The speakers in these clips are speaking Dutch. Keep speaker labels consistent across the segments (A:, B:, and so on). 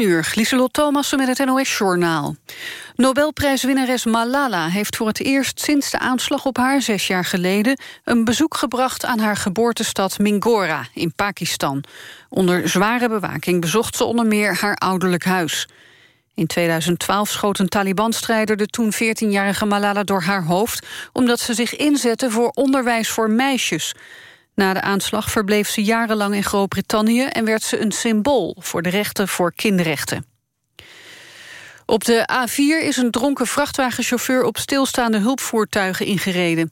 A: 10 uur, Thomassen met het NOS-journaal. Nobelprijswinnares Malala heeft voor het eerst sinds de aanslag op haar zes jaar geleden... een bezoek gebracht aan haar geboortestad Mingora in Pakistan. Onder zware bewaking bezocht ze onder meer haar ouderlijk huis. In 2012 schoot een Taliban-strijder de toen 14-jarige Malala door haar hoofd... omdat ze zich inzette voor onderwijs voor meisjes... Na de aanslag verbleef ze jarenlang in Groot-Brittannië... en werd ze een symbool voor de rechten voor kinderrechten. Op de A4 is een dronken vrachtwagenchauffeur op stilstaande hulpvoertuigen ingereden.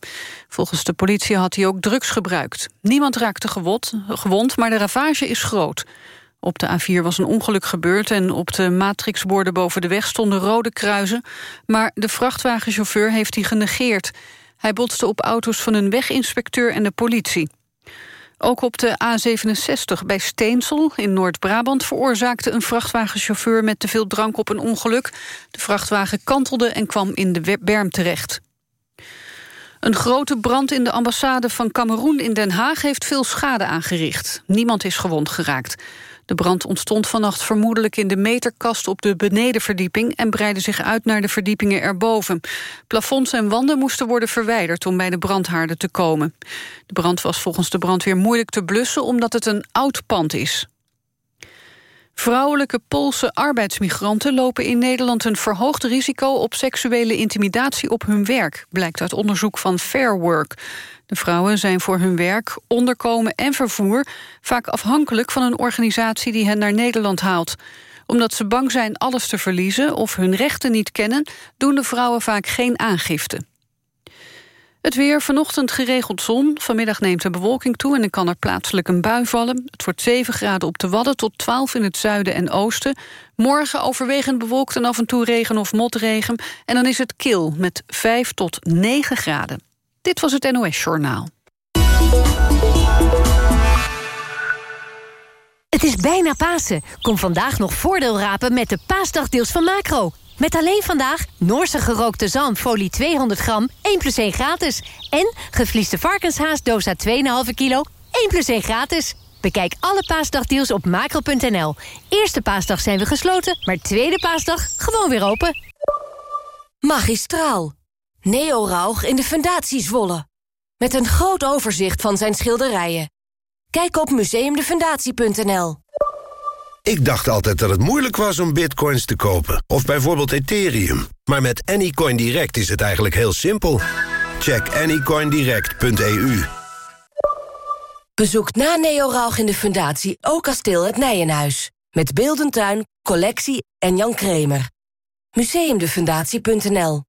A: Volgens de politie had hij ook drugs gebruikt. Niemand raakte gewond, gewond maar de ravage is groot. Op de A4 was een ongeluk gebeurd en op de matrixborden boven de weg stonden rode kruisen. Maar de vrachtwagenchauffeur heeft die genegeerd. Hij botste op auto's van een weginspecteur en de politie. Ook op de A67 bij Steensel in Noord-Brabant... veroorzaakte een vrachtwagenchauffeur met te veel drank op een ongeluk. De vrachtwagen kantelde en kwam in de berm terecht. Een grote brand in de ambassade van Cameroen in Den Haag... heeft veel schade aangericht. Niemand is gewond geraakt. De brand ontstond vannacht vermoedelijk in de meterkast op de benedenverdieping en breidde zich uit naar de verdiepingen erboven. Plafonds en wanden moesten worden verwijderd om bij de brandhaarden te komen. De brand was volgens de brandweer moeilijk te blussen omdat het een oud pand is. Vrouwelijke Poolse arbeidsmigranten lopen in Nederland een verhoogd risico op seksuele intimidatie op hun werk, blijkt uit onderzoek van Fair Work. De vrouwen zijn voor hun werk, onderkomen en vervoer vaak afhankelijk van een organisatie die hen naar Nederland haalt. Omdat ze bang zijn alles te verliezen of hun rechten niet kennen, doen de vrouwen vaak geen aangifte. Het weer, vanochtend geregeld zon. Vanmiddag neemt de bewolking toe en dan kan er plaatselijk een bui vallen. Het wordt 7 graden op de Wadden tot 12 in het zuiden en oosten. Morgen overwegend bewolkt en af en toe regen of motregen. En dan is het kil met 5 tot 9 graden. Dit was het NOS Journaal.
B: Het is bijna Pasen. Kom vandaag nog voordeel rapen met de paasdagdeals van Macro. Met alleen vandaag Noorse gerookte zalm folie 200 gram, 1 plus 1 gratis. En gevliesde varkenshaas dosa 2,5 kilo, 1 plus 1 gratis. Bekijk alle paasdagdeals op macro.nl. Eerste paasdag zijn we gesloten, maar tweede paasdag gewoon weer open.
C: Magistraal. Neo Rauch in de Fundatie Zwolle. Met een groot overzicht van zijn schilderijen. Kijk op museumdefundatie.nl.
D: Ik dacht altijd dat het moeilijk was om bitcoins te kopen. Of bijvoorbeeld Ethereum. Maar met Anycoin Direct is het eigenlijk heel simpel. Check anycoindirect.eu
C: Bezoek na Neo Rauch in de Fundatie ook kasteel het Nijenhuis. Met Beeldentuin, collectie en Jan Kremer. Museumdefundatie.nl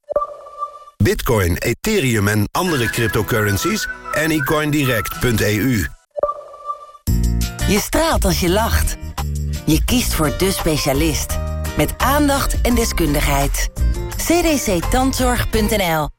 D: Bitcoin, Ethereum en andere cryptocurrencies? Anycoindirect.eu
E: Je straalt als je lacht. Je kiest voor de specialist. Met aandacht en deskundigheid. cdctandzorg.nl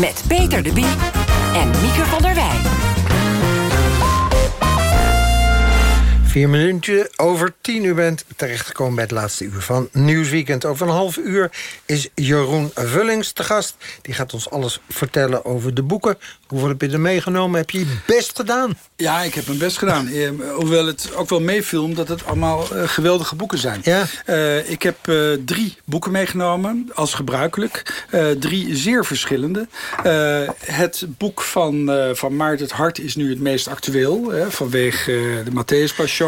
B: Met Peter de Bie en Mieke van der Wij.
F: Vier minuutje over tien uur bent terechtgekomen bij het laatste uur van Nieuwsweekend. Over een half uur is Jeroen Vullings te gast. Die gaat ons alles vertellen over de boeken. Hoeveel heb je er meegenomen? Heb je je best gedaan?
G: Ja, ik heb mijn best gedaan. Eh, hoewel het ook wel meeviel, omdat het allemaal eh, geweldige boeken zijn.
F: Ja.
G: Eh, ik heb drie boeken meegenomen, als gebruikelijk. Drie zeer verschillende. Het boek van, van Maarten het Hart is nu het meest actueel... Hè, vanwege de Matthäus Passion.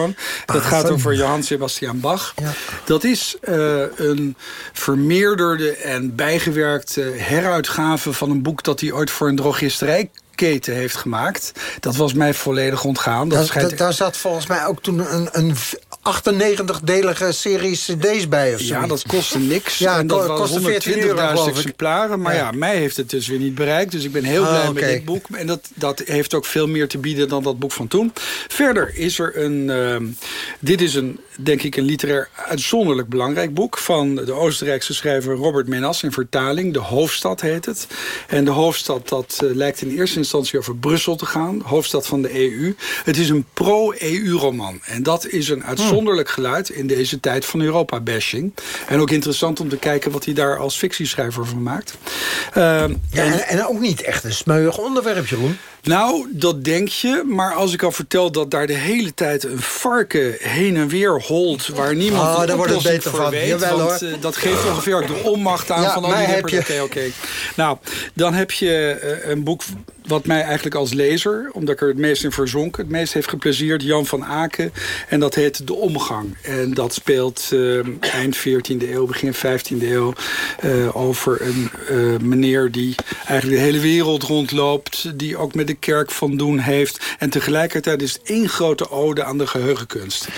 G: Dat gaat over Johann Sebastian Bach.
F: Ja.
G: Dat is eh, een vermeerderde en bijgewerkte heruitgave... van een boek dat hij ooit voor een drogisterijketen heeft gemaakt. Dat was mij volledig ontgaan. Dat schijnt
F: daar zat volgens mij ook toen een, een 98-delige serie cd's bij of zo.
G: Ja, dat kostte niks.
F: Ja,
G: en dat
F: kostte 14
G: 120.000
F: euro, geloof ik.
G: exemplaren. Maar
F: Ja.
G: ja. mij heeft het dus weer niet bereikt. Dus ik ben heel
F: Ah,
G: blij met dit boek. En dat, dat heeft ook veel meer te bieden dan dat boek van toen. Verder is er een, ehm, Dit is een, denk ik, een literair uitzonderlijk belangrijk boek... van de Oostenrijkse schrijver Robert Menas in vertaling. De Hoofdstad heet het. En de hoofdstad, dat uh, lijkt in eerste instantie over Brussel te gaan. Hoofdstad van de EU. Het is een pro-EU-roman. En dat is een uitzonderlijk geluid in deze tijd van Europa-bashing. En ook interessant om te kijken wat hij daar als fictieschrijver van maakt. Uh,
F: ja, en, en, ook niet echt een smeuig onderwerp, Jeroen.
G: Nou, dat denk je. Maar als ik al vertel dat daar de hele tijd een varken heen en weer holt... waar niemand
F: oh,
G: daar
F: wordt het beter van.
G: weet.
F: Jawel,
G: want
F: hoor.
G: uh, dat geeft ongeveer ook de onmacht aan
F: Ja,
G: van al die
F: heb je.
G: Oké, oké. Nou, dan heb je uh, een boek wat mij eigenlijk als lezer... omdat ik er het meest in verzonk, het meest heeft geplezierd... Jan van Aken. En dat heet De Omgang. En dat speelt uh, eind 14e eeuw, begin 15e eeuw... Uh, over een uh, meneer die eigenlijk de hele wereld rondloopt... die ook met de kerk van doen heeft. En tegelijkertijd is het één grote ode aan de geheugenkunst.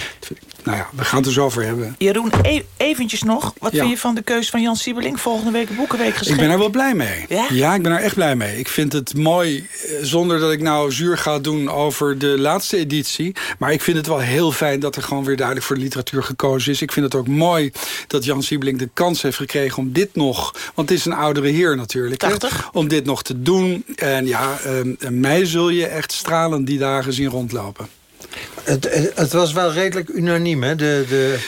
G: Nou ja, we gaan het er zo over hebben.
H: Jeroen, e eventjes nog. Wat
G: Ja.
H: vind je van de keus van Jan Siebeling? Volgende week Boekenweek
G: Ik
H: geschreven.
G: ben er wel blij mee.
H: Ja?
G: ik ben er echt blij mee. Ik vind het mooi, eh, zonder dat ik nou zuur ga doen over de laatste editie. Maar ik vind het wel heel fijn dat er gewoon weer duidelijk voor de literatuur gekozen is. Ik vind het ook mooi dat Jan Siebeling de kans heeft gekregen om dit nog... Want het is een oudere heer natuurlijk. hè, om dit nog te doen. En ja, eh, mij zul je echt stralend die dagen zien rondlopen.
F: Het, het was wel redelijk unaniem, hè? De, de,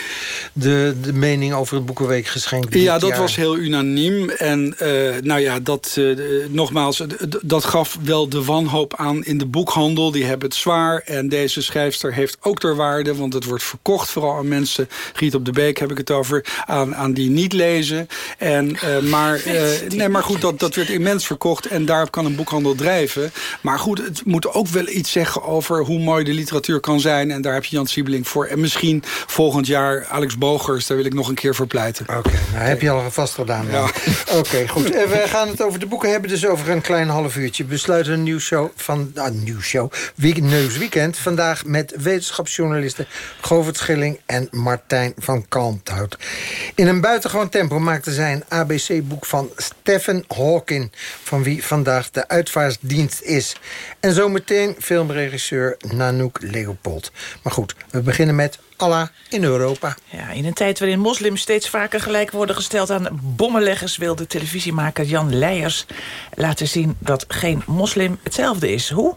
F: de, de mening over het Boekenweek geschenk. dit
G: Ja, dat
F: jaar.
G: was heel unaniem. En eh, nou ja, dat, eh, nogmaals, dat gaf wel de wanhoop aan in de boekhandel. Die hebben het zwaar. En deze schrijfster heeft ook ter waarde. Want het wordt verkocht vooral aan mensen... Giet op de Beek heb ik het over. Aan, aan die niet lezen. En, eh, maar, eh, nee, maar goed, dat, dat werd immens verkocht. En daarop kan een boekhandel drijven. Maar goed, het moet ook wel iets zeggen over hoe mooi de literatuur kan zijn. En daar heb je Jan Siebeling voor. En misschien volgend jaar Alex Bogers. Daar wil ik nog een keer voor pleiten.
F: Oké, nou heb je al vast gedaan. dan. Oké, goed. En we gaan het over de boeken hebben, dus over een klein half uurtje. We besluiten een nieuwsshow van... Ah, nieuwsshow. Week, Nieuwsweekend. Vandaag met wetenschapsjournalisten Govert Schilling en Martijn van Kalmthout. In een buitengewoon tempo maakte zij een ABC-boek van Stephen Hawking... van wie vandaag de uitvaartsdienst is. En zometeen filmregisseur Nanook Leopold. Maar goed, we beginnen met Allah in Europa.
H: Ja, in een tijd waarin moslims steeds vaker gelijk worden gesteld aan bommenleggers... wil de televisiemaker Jan Leijers laten zien dat geen moslim hetzelfde is. Hoe?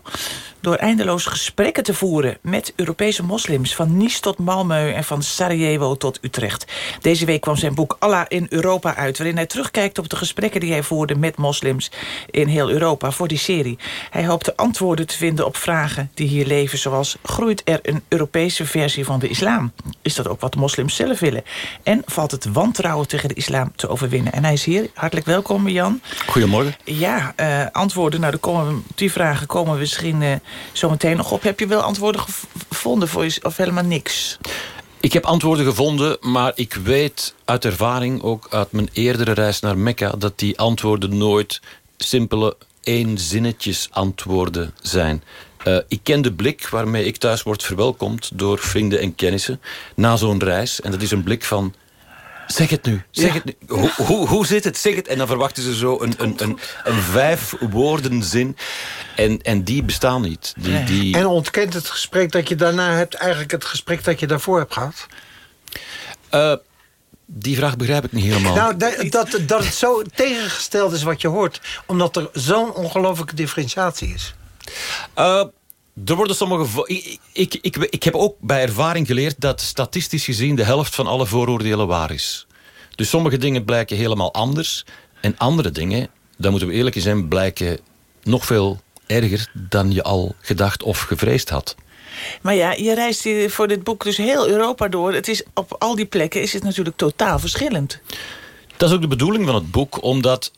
H: Door eindeloos gesprekken te voeren met Europese moslims... van Nice tot Malmö en van Sarajevo tot Utrecht. Deze week kwam zijn boek Allah in Europa uit... waarin hij terugkijkt op de gesprekken die hij voerde met moslims... in heel Europa voor die serie. Hij hoopte antwoorden te vinden op vragen die hier leven... zoals groeit er een Europese versie van de islam? Is dat ook wat moslims zelf willen? En valt het wantrouwen tegen de islam te overwinnen? En hij is hier. Hartelijk welkom, Jan.
I: Goedemorgen.
H: Ja, eh, antwoorden. Nou, komen we, die vragen komen misschien eh, zo meteen nog op. Heb je wel antwoorden gev- gevonden voor je, of helemaal niks?
I: Ik heb antwoorden gevonden, maar ik weet uit ervaring... ook uit mijn eerdere reis naar Mekka... dat die antwoorden nooit simpele eenzinnetjes antwoorden zijn. Eh, ik ken de blik waarmee ik thuis word verwelkomd... door vrienden en kennissen na zo'n reis. En dat is een blik van... Zeg het nu, zeg
H: Ja.
I: het nu. Hoe, hoe, hoe zit het? Zeg het. En dan verwachten ze zo een, een, een, een vijf woorden zin. En, en die bestaan niet. Die, die...
F: En ontkent het gesprek dat je daarna hebt... eigenlijk het gesprek dat je daarvoor hebt gehad?
I: Eh, die vraag begrijp ik niet helemaal.
F: Nou, dat, dat, dat het zo tegengesteld is wat je hoort. Omdat er zo'n ongelooflijke differentiatie is.
I: Eh, er worden sommige... Ik, ik, ik, ik heb ook bij ervaring geleerd dat statistisch gezien... de helft van alle vooroordelen waar is. Dus sommige dingen blijken helemaal anders. En andere dingen, daar moeten we eerlijk in zijn... blijken nog veel erger dan je al gedacht of gevreesd had.
H: Maar ja, je reist hier voor dit boek dus heel Europa door. Het is, op al die plekken is het natuurlijk totaal verschillend.
I: Dat is ook de bedoeling van het boek, omdat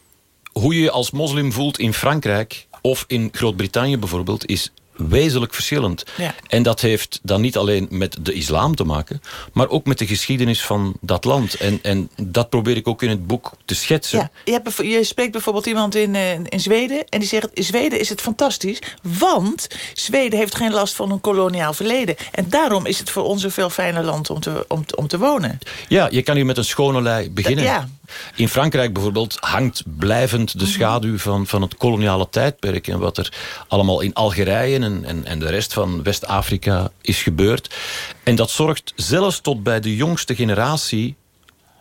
I: hoe je je als moslim voelt in Frankrijk of in Groot-Brittannië bijvoorbeeld, is wezenlijk verschillend.
H: Ja.
I: En dat heeft dan niet alleen met de islam te maken, maar ook met de geschiedenis van dat land. En, en dat probeer ik ook in het boek te schetsen.
H: Ja, je, hebt, je spreekt bijvoorbeeld iemand in, eh, in Zweden... en die zegt, in Zweden is het fantastisch... want Zweden heeft geen last van een koloniaal verleden. En daarom is het voor ons een veel fijner land om te, om, om te wonen.
I: Ja, je kan hier met een schone lei beginnen.
H: Ja.
I: In Frankrijk bijvoorbeeld hangt blijvend de schaduw van, van het koloniale tijdperk... en wat er allemaal in Algerije en, en, en de rest van West-Afrika is gebeurd. En dat zorgt zelfs tot bij de jongste generatie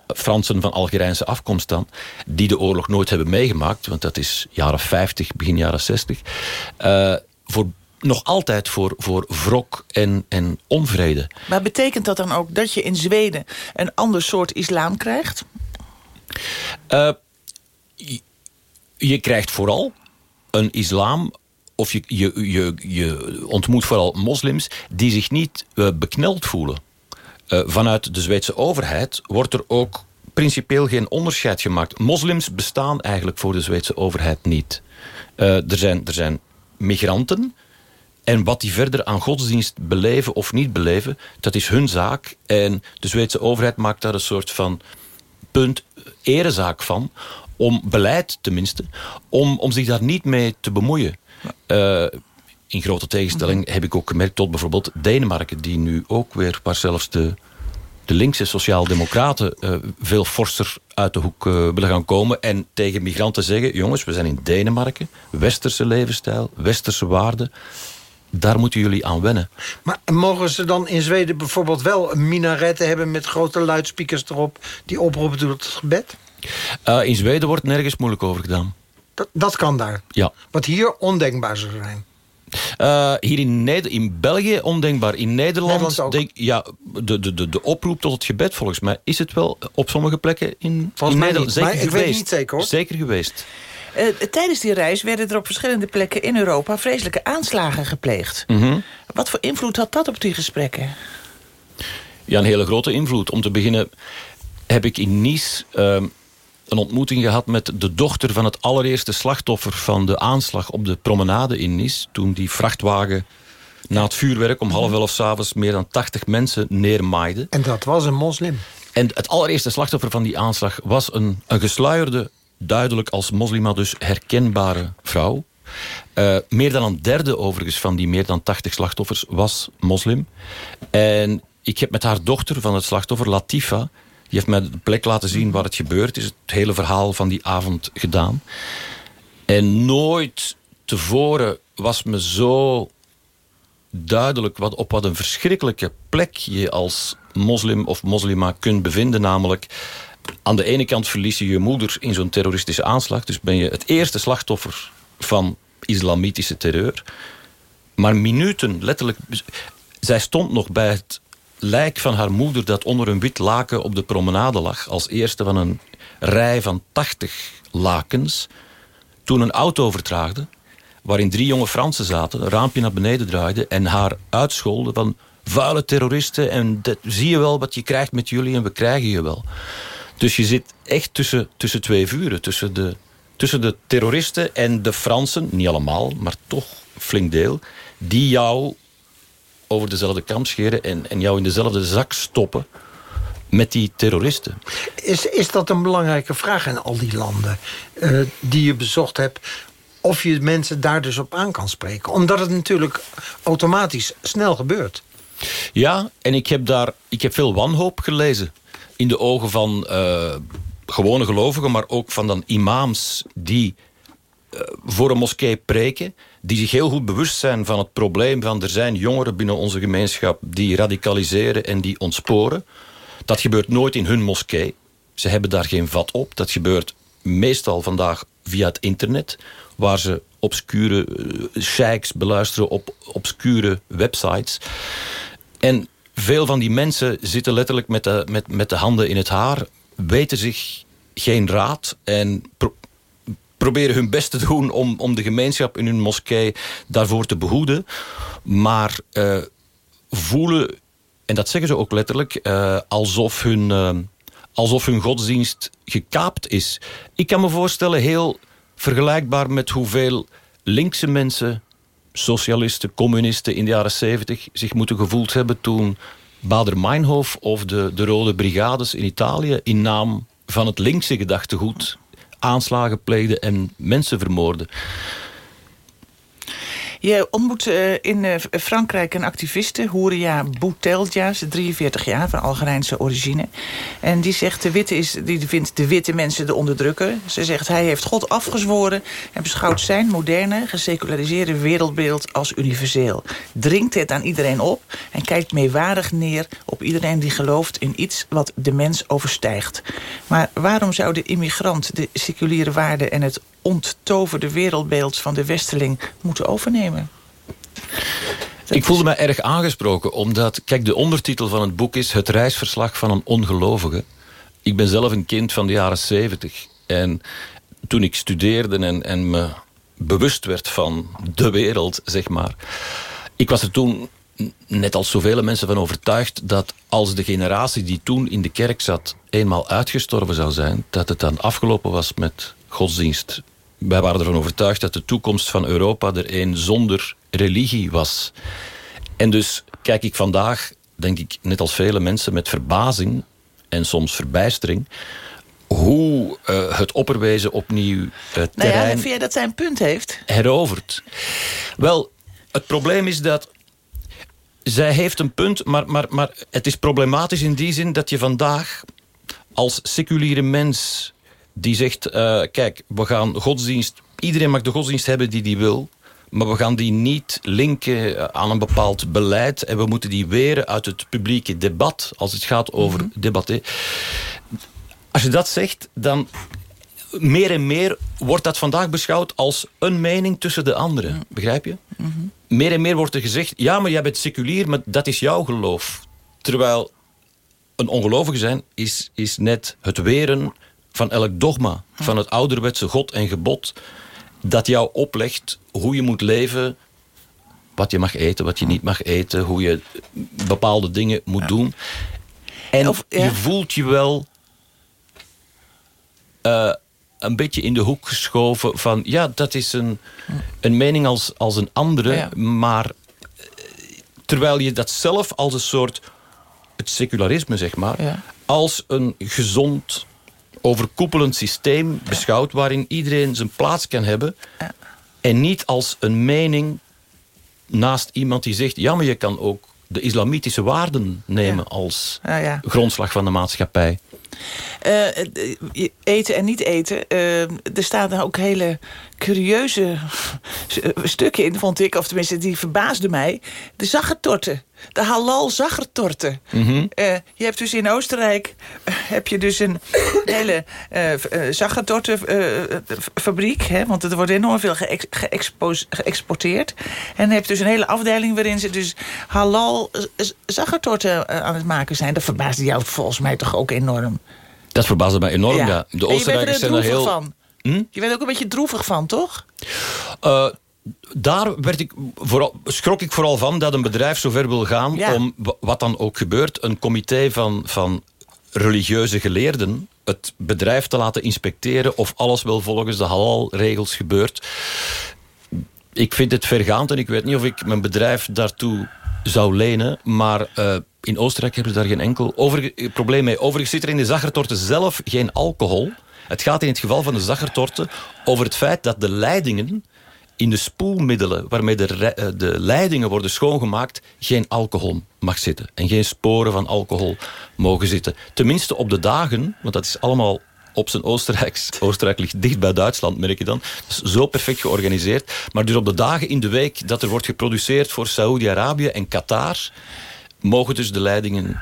I: Fransen van Algerijnse afkomst dan... die de oorlog nooit hebben meegemaakt... want dat is jaren 50, begin jaren 60... Uh, voor nog altijd voor, voor wrok en, en onvrede.
H: Maar betekent dat dan ook dat je in Zweden een ander soort islam krijgt?
I: Uh, je, krijgt vooral een islam of je, je, je, je ontmoet vooral moslims die zich niet uh, bekneld voelen. Uh, vanuit de Zweedse overheid wordt er ook principieel geen onderscheid gemaakt. Moslims bestaan eigenlijk voor de Zweedse overheid niet. Er, zijn, er zijn migranten en wat die verder aan godsdienst beleven of niet beleven, dat is hun zaak. En de Zweedse overheid maakt daar een soort van punt erezaak van, om beleid tenminste, om, om zich daar niet mee te bemoeien. Uh, in grote tegenstelling heb ik ook gemerkt tot bijvoorbeeld Denemarken, die nu ook weer, waar zelfs de, de linkse sociaaldemocraten uh, veel forser uit de hoek uh, willen gaan komen en tegen migranten zeggen, jongens, we zijn in Denemarken, westerse levensstijl, westerse waarden, daar moeten jullie aan wennen.
F: Maar mogen ze dan in Zweden bijvoorbeeld wel minaretten hebben... met grote luidsprekers erop die oproepen tot het gebed?
I: Uh, in Zweden wordt nergens moeilijk over gedaan.
F: Dat, dat kan daar?
I: Ja.
F: Wat hier ondenkbaar zou zijn?
I: Uh, hier in, Neder in België ondenkbaar. In Nederland, denk, ja, de, de, de, de oproep tot het gebed volgens mij... is het wel op sommige plekken in, in Nederland.
F: Zeker
I: maar
F: geweest. ik weet niet zeker hoor.
I: Zeker geweest.
H: Uh, tijdens die reis werden er op verschillende plekken in Europa... vreselijke aanslagen gepleegd.
I: Mm -hmm.
H: Wat voor invloed had dat op die gesprekken?
I: Ja, een hele grote invloed. Om te beginnen heb ik in Nice... Uh, een ontmoeting gehad met de dochter van het allereerste slachtoffer... van de aanslag op de promenade in Nice. Toen die vrachtwagen na het vuurwerk om half elf s'avonds... meer dan 80 mensen neermaaide.
F: En dat was een moslim.
I: En het allereerste slachtoffer van die aanslag was een, een gesluierde duidelijk als moslima dus herkenbare vrouw. Uh, meer dan een derde overigens van die meer dan 80 slachtoffers was moslim. En ik heb met haar dochter van het slachtoffer, Latifa... die heeft mij de plek laten zien waar het gebeurd is. Het hele verhaal van die avond gedaan. En nooit tevoren was me zo duidelijk... Wat, op wat een verschrikkelijke plek je als moslim of moslima kunt bevinden. Namelijk aan de ene kant verlies je je moeder in zo'n terroristische aanslag. Dus ben je het eerste slachtoffer van islamitische terreur. Maar minuten, letterlijk... Zij stond nog bij het lijk van haar moeder... dat onder een wit laken op de promenade lag... als eerste van een rij van 80 lakens... toen een auto vertraagde... waarin drie jonge Fransen zaten... een raampje naar beneden draaiden... en haar uitscholden van vuile terroristen... en zie je wel wat je krijgt met jullie en we krijgen je wel. Dus je zit echt tussen, tussen twee vuren. Tussen de, tussen de terroristen en de Fransen, niet allemaal, maar toch flink deel... die jou over dezelfde kam scheren en, en jou in dezelfde zak stoppen met die terroristen.
F: Is, is dat een belangrijke vraag in al die landen uh, die je bezocht hebt... of je mensen daar dus op aan kan spreken? Omdat het natuurlijk automatisch snel gebeurt.
I: Ja, en ik heb daar ik heb veel wanhoop gelezen in de ogen van uh, gewone gelovigen... maar ook van dan imams die uh, voor een moskee preken... die zich heel goed bewust zijn van het probleem van... er zijn jongeren binnen onze gemeenschap die radicaliseren en die ontsporen. Dat gebeurt nooit in hun moskee. Ze hebben daar geen vat op. Dat gebeurt meestal vandaag via het internet... waar ze obscure uh, sheiks beluisteren op obscure websites... En veel van die mensen zitten letterlijk met de, met, met de handen in het haar... weten zich geen raad en pro proberen hun best te doen... Om, om de gemeenschap in hun moskee daarvoor te behoeden. Maar uh, voelen, en dat zeggen ze ook letterlijk... Uh, alsof, hun, uh, alsof hun godsdienst gekaapt is. Ik kan me voorstellen, heel vergelijkbaar met hoeveel linkse mensen socialisten, communisten in de jaren 70 zich moeten gevoeld hebben toen Bader-Meinhof of de, de Rode Brigades in Italië in naam van het linkse gedachtegoed aanslagen pleegden en mensen vermoorden.
H: Je ontmoet uh, in uh, Frankrijk een activiste, Houria Boutelja. Ze is 43 jaar, van Algerijnse origine. En die zegt, de witte is, die vindt de witte mensen de onderdrukker. Ze zegt, hij heeft God afgezworen... en beschouwt zijn moderne, geseculariseerde wereldbeeld als universeel. Dringt het aan iedereen op en kijkt meewarig neer... op iedereen die gelooft in iets wat de mens overstijgt. Maar waarom zou de immigrant de seculiere waarden... en het onttoverde wereldbeeld van de Westerling moeten overnemen?
I: ik voelde mij erg aangesproken, omdat... Kijk, de ondertitel van het boek is... Het reisverslag van een ongelovige. Ik ben zelf een kind van de jaren zeventig. En toen ik studeerde en, en me bewust werd van de wereld, zeg maar... Ik was er toen net als zoveel mensen van overtuigd... dat als de generatie die toen in de kerk zat... eenmaal uitgestorven zou zijn... dat het dan afgelopen was met godsdienst. Wij waren ervan overtuigd dat de toekomst van Europa... er een zonder religie was. En dus kijk ik vandaag, denk ik, net als vele mensen... met verbazing en soms verbijstering hoe uh, het opperwezen opnieuw het
H: nou
I: terrein...
H: Ja, vind jij dat zijn punt heeft?
I: Herovert. Wel, het probleem is dat zij heeft een punt, maar, maar, maar het is problematisch in die zin dat je vandaag als seculiere mens die zegt, uh, kijk, we gaan godsdienst, iedereen mag de godsdienst hebben die die wil, maar we gaan die niet linken aan een bepaald beleid en we moeten die weren uit het publieke debat als het gaat over mm debatten. Als je dat zegt, dan meer en meer wordt dat vandaag beschouwd als een mening tussen de anderen. Begrijp je? Meer en meer wordt er gezegd, ja, maar jij bent seculier, maar dat is jouw geloof. Terwijl een ongelovige zijn is, is net het weren van elk dogma. Van het ouderwetse God en gebod. Dat jou oplegt hoe je moet leven. Wat je mag eten, wat je niet mag eten. Hoe je bepaalde dingen moet doen. En je voelt je wel... Uh, een beetje in de hoek geschoven van... ja, dat is een, een mening als, als een andere, maar eh, terwijl je dat zelf als een soort... het secularisme, zeg maar, als een gezond, overkoepelend systeem beschouwt... waarin iedereen zijn plaats kan hebben... en niet als een mening naast iemand die zegt... ja, maar je kan ook de islamitische waarden nemen als grondslag van de maatschappij.
H: Uh, eten en niet eten. Uh, er staan ook hele curieuze stukken in, vond ik. Of tenminste, die verbaasden mij. De zaggertorten. De halal zaggertorten. Mm uh, je hebt dus in Oostenrijk heb je dus een hele uh, zaggertortenfabriek. Uh, want er wordt enorm veel geëxporteerd. En je dus een hele afdeling waarin ze dus halal zaggertorten aan het maken zijn. Dat verbaasde jou volgens mij toch ook enorm.
I: Dat verbaasde mij enorm, ja. De Oostenrijkers zijn er heel...
H: Van. Hm? Je bent ook een beetje droevig van, toch?
I: Uh, daar werd ik vooral, schrok ik vooral van dat een bedrijf zover wil gaan... om, wat dan ook gebeurt, een comité van, van religieuze geleerden... het bedrijf te laten inspecteren of alles wel volgens de halal-regels gebeurt. Ik vind het vergaand en ik weet niet of ik mijn bedrijf daartoe zou lenen. Maar uh, in Oostenrijk hebben ze daar geen enkel over, probleem mee. Overigens zit er in de zaggertorten zelf geen alcohol. Het gaat in het geval van de zaggertorten over het feit dat de leidingen in de spoelmiddelen waarmee de, eh, de leidingen worden schoongemaakt... geen alcohol mag zitten. En geen sporen van alcohol mogen zitten. Tenminste op de dagen, want dat is allemaal op zijn Oostenrijks. Oostenrijk ligt dicht bij Duitsland, merk je dan. Dat is zo perfect georganiseerd. Maar dus op de dagen in de week dat er wordt geproduceerd voor Saoedi-Arabië en Qatar... mogen dus de leidingen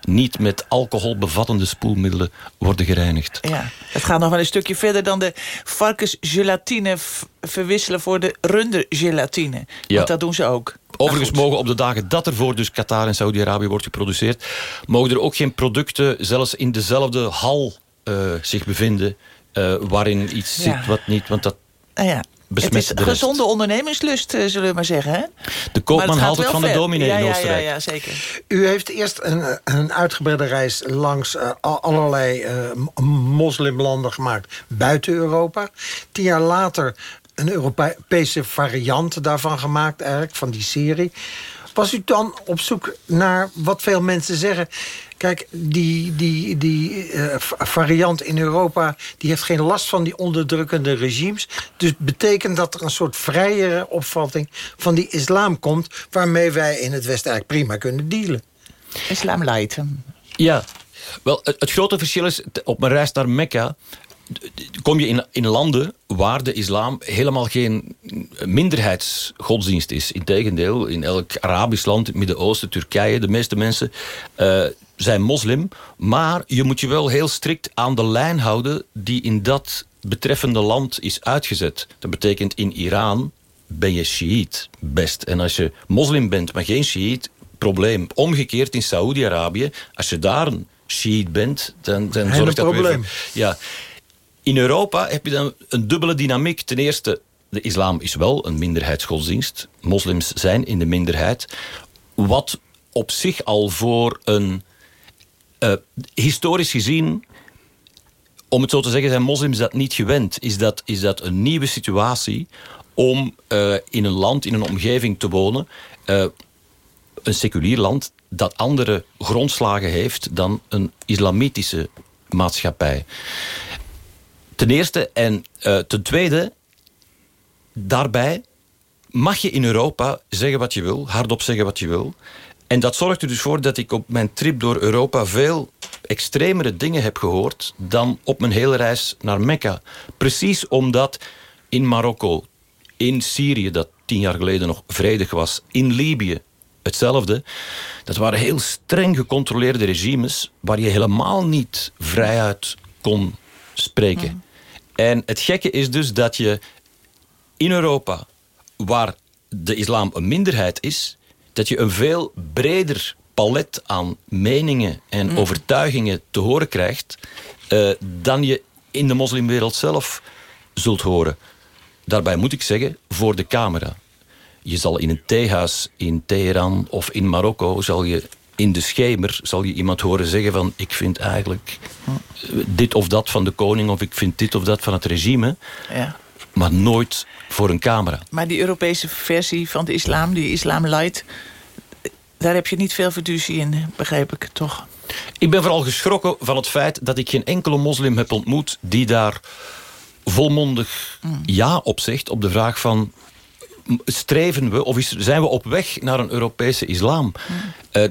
I: niet met alcoholbevattende spoelmiddelen worden gereinigd.
H: Ja, het gaat nog wel een stukje verder dan de varkensgelatine verwisselen voor de rundergelatine. Ja. Want dat doen ze ook.
I: Overigens mogen op de dagen dat er voor dus Qatar en Saudi-Arabië wordt geproduceerd... mogen er ook geen producten zelfs in dezelfde hal uh, zich bevinden... Uh, waarin iets zit wat niet, want dat...
H: Nou ja, het is gezonde ondernemingslust, eh, zullen we maar zeggen. Hè?
I: De koopman haalt het van de dominee in Oostenrijk.
H: Ja, ja, zeker.
F: U heeft eerst een, een uitgebreide reis langs uh, allerlei uh, moslimlanden gemaakt buiten Europa. Tien jaar later een Europese variant daarvan gemaakt, eigenlijk, van die serie. Was u dan op zoek naar wat veel mensen zeggen... Kijk, die, die, die uh, variant in Europa... die heeft geen last van die onderdrukkende regimes. Dus betekent dat er een soort vrijere opvatting... van die islam komt... waarmee wij in het Westen eigenlijk prima kunnen dealen.
H: Islam light.
I: Ja, wel, het, het grote verschil is... op mijn reis naar Mekka kom je in, in landen waar de islam helemaal geen minderheidsgodsdienst is. Integendeel, in elk Arabisch land, het Midden-Oosten, Turkije... de meeste mensen uh, zijn moslim. Maar je moet je wel heel strikt aan de lijn houden... die in dat betreffende land is uitgezet. Dat betekent in Iran ben je Shiït, best. En als je moslim bent, maar geen Shiït, probleem. Omgekeerd in Saoedi-Arabië, als je daar een Shiït bent, dan, dan zorgt dat
F: probleem.
I: weer. Ja, in Europa heb je dan een dubbele dynamiek. Ten eerste, de islam is wel een minderheidsgodsdienst. Moslims zijn in de minderheid. Wat op zich al voor een... Uh, historisch gezien om het zo te zeggen, zijn moslims dat niet gewend. Is dat, is dat een nieuwe situatie om uh, in een land, in een omgeving te wonen... Uh, een seculier land dat andere grondslagen heeft dan een islamitische maatschappij. Ten eerste. En uh, ten tweede, daarbij mag je in Europa zeggen wat je wil, hardop zeggen wat je wil. En dat zorgt er dus voor dat ik op mijn trip door Europa veel extremere dingen heb gehoord dan op mijn hele reis naar Mekka. Precies omdat in Marokko, in Syrië, dat tien jaar geleden nog vredig was, in Libië hetzelfde. Dat waren heel streng gecontroleerde regimes waar je helemaal niet vrijuit kon spreken. En het gekke is dus dat je in Europa, waar de islam een minderheid is... dat je een veel breder palet aan meningen en mm. overtuigingen te horen krijgt... Uh, dan je in de moslimwereld zelf zult horen. Daarbij moet ik zeggen, voor de camera. Je zal in een theehuis in Teheran of in Marokko... zal je in de schemer zal je iemand horen zeggen van... ik vind eigenlijk dit of dat van de koning... of ik vind dit of dat van het regime.
H: Ja.
I: Maar nooit voor een camera.
H: Maar die Europese versie van de islam, die islam light... daar heb je niet veel verduzie in, begrijp ik, toch?
I: Ik ben vooral geschrokken van het feit dat ik geen enkele moslim heb ontmoet... die daar volmondig mm. ja op zegt op de vraag van streven we, of zijn we op weg naar een Europese islam? Mm. Uh,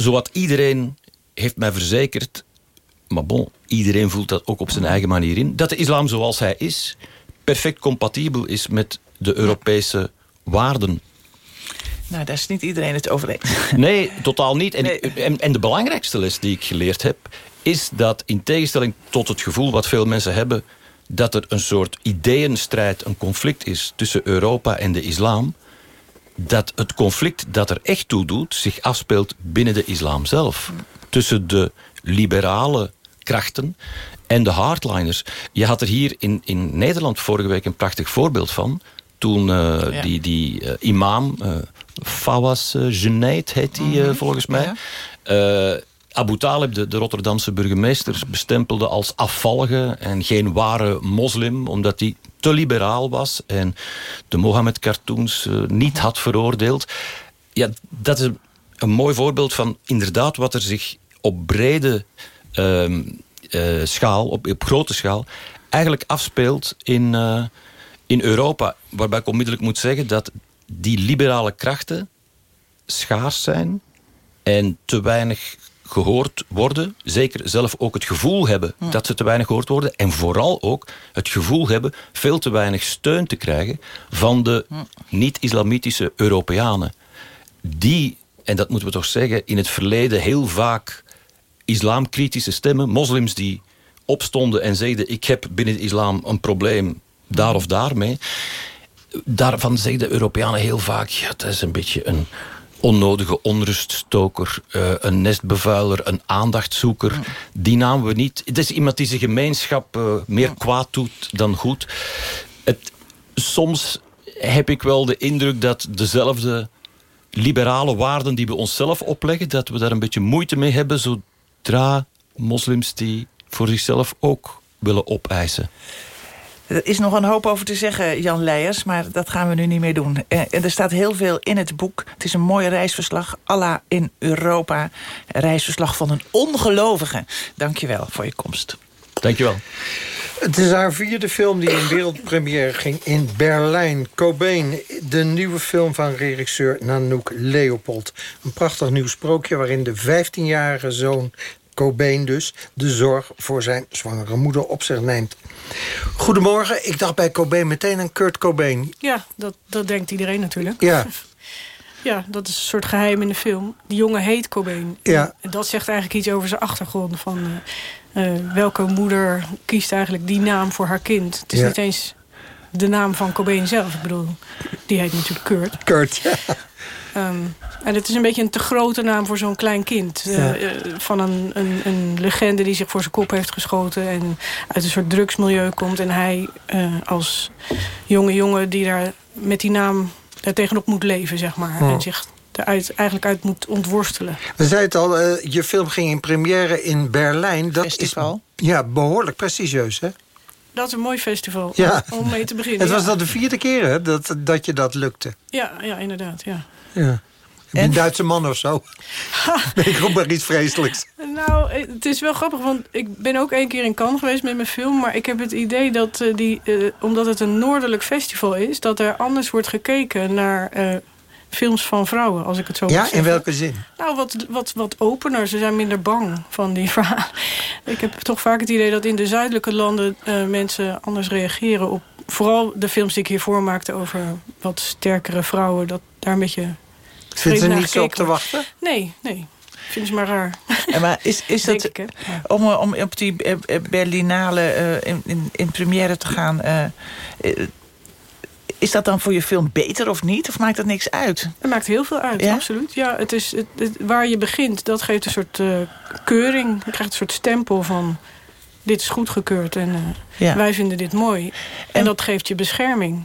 I: zowat iedereen heeft mij verzekerd... maar bon, iedereen voelt dat ook op zijn eigen manier in... dat de islam zoals hij is perfect compatibel is met de Europese waarden.
H: Nou, daar is niet iedereen het over eens.
I: Nee, totaal niet. En, en, en de belangrijkste les die ik geleerd heb... is dat in tegenstelling tot het gevoel wat veel mensen hebben... dat er een soort ideeënstrijd, een conflict is tussen Europa en de islam dat het conflict dat er echt toe doet... zich afspeelt binnen de islam zelf. Tussen de liberale krachten en de hardliners. Je had er hier in, in Nederland vorige week een prachtig voorbeeld van... toen uh, die, die uh, imam, uh, Fawaz Geneid heet die mm -hmm. volgens mij... Ja. Abu Talib, de, de, Rotterdamse burgemeester, bestempelde als afvallige en geen ware moslim, omdat hij te liberaal was en de Mohammed-cartoons uh, niet had veroordeeld. Ja, dat is een mooi voorbeeld van inderdaad wat er zich op brede uh, uh, schaal, op, op, grote schaal, eigenlijk afspeelt in, uh, in Europa. Waarbij ik onmiddellijk moet zeggen dat die liberale krachten schaars zijn en te weinig gehoord worden. Zeker zelf ook het gevoel hebben dat ze te weinig gehoord worden. En vooral ook het gevoel hebben veel te weinig steun te krijgen... van de niet-islamitische Europeanen. Die, en dat moeten we toch zeggen... in het verleden heel vaak islamkritische stemmen... moslims die opstonden en zeiden... ik heb binnen de islam een probleem daar of daarmee... daarvan zeggen de Europeanen heel vaak... Ja, dat is een beetje een onnodige onruststoker, uh, een nestbevuiler, een aandachtzoeker. Die namen we niet. Het is iemand die zijn gemeenschap uh, meer kwaad doet dan goed. Het, soms heb ik wel de indruk dat dezelfde liberale waarden die we onszelf opleggen, dat we daar een beetje moeite mee hebben zodra moslims die voor zichzelf ook willen opeisen.
H: Er is nog een hoop over te zeggen, Jan Leijers, maar dat gaan we nu niet meer doen. Eh, er staat heel veel in het boek. Het is een mooi reisverslag, alla in Europa. Een reisverslag van een ongelovige. Dank je wel voor je komst.
I: Dankjewel.
F: Het is haar vierde film die in wereldpremière ging in Berlijn. Cobain, de nieuwe film van regisseur Nanook Leopold. Een prachtig nieuw sprookje waarin de 15-jarige zoon Cobain dus de zorg voor zijn zwangere moeder op zich neemt. Goedemorgen, ik dacht bij Cobain meteen aan Kurt Cobain.
J: Ja, dat, dat denkt iedereen natuurlijk.
F: Ja.
J: Ja, dat is een soort geheim in de film. Die jongen heet Cobain.
F: Ja.
J: En dat zegt eigenlijk iets over zijn achtergrond. Van eh, eh, welke moeder kiest eigenlijk die naam voor haar kind. Het is
F: Ja.
J: niet eens de naam van Cobain zelf. Ik bedoel, die heet natuurlijk Kurt.
F: Kurt, ja.
J: Ehm, en het is een beetje een te grote naam voor zo'n klein kind. Eh,
F: Ja.
J: eh, van een, een, een legende die zich voor zijn kop heeft geschoten... en uit een soort drugsmilieu komt. En hij eh, als jonge jongen die daar met die naam daar tegenop moet leven, zeg maar.
F: Oh.
J: En zich eruit, eigenlijk uit moet ontworstelen.
F: We zeiden het al, eh, je film ging in première in Berlijn. Dat
H: Festival.
F: Is, ja, behoorlijk prestigieus, hè?
J: Dat is een mooi festival
F: Ja.
J: om, mee te beginnen.
F: Het was dat de vierde keer, hè, dat, dat je dat lukte.
J: Ja, ja, inderdaad, ja.
F: Ja. Een Duitse man of zo. ik roep maar iets vreselijks.
J: Nou, eh, het is wel grappig, want ik ben ook één keer in Cannes geweest met mijn film. Maar ik heb het idee dat, eh, die, eh, omdat het een noordelijk festival is... dat er anders wordt gekeken naar films van vrouwen, als ik het zo mag
F: Ja,
J: zeggen.
F: in welke zin?
J: Nou, wat, wat, wat opener. Ze zijn minder bang van die verhalen. Ik heb toch vaak het idee dat in de zuidelijke landen mensen anders reageren op... vooral de films die ik hiervoor maakte over wat sterkere vrouwen... dat daar een beetje
F: Er
J: naar
F: niet zo op te wachten?
J: Nee, nee. Vind ze maar raar.
H: En maar is, is dat,
J: ik, hè? Ja.
H: om, om op die eh, eh, Berlinale eh, in, in, in première te gaan... eh, eh, is dat dan voor je film beter of niet? Of maakt dat niks uit?
J: Het maakt heel veel uit,
H: Ja?
J: absoluut. Ja, het is, het, het- waar je begint, dat geeft een soort eh, keuring. Je krijgt een soort stempel van... dit is goedgekeurd en eh,
H: Ja.
J: wij vinden dit mooi. En, dat geeft je bescherming.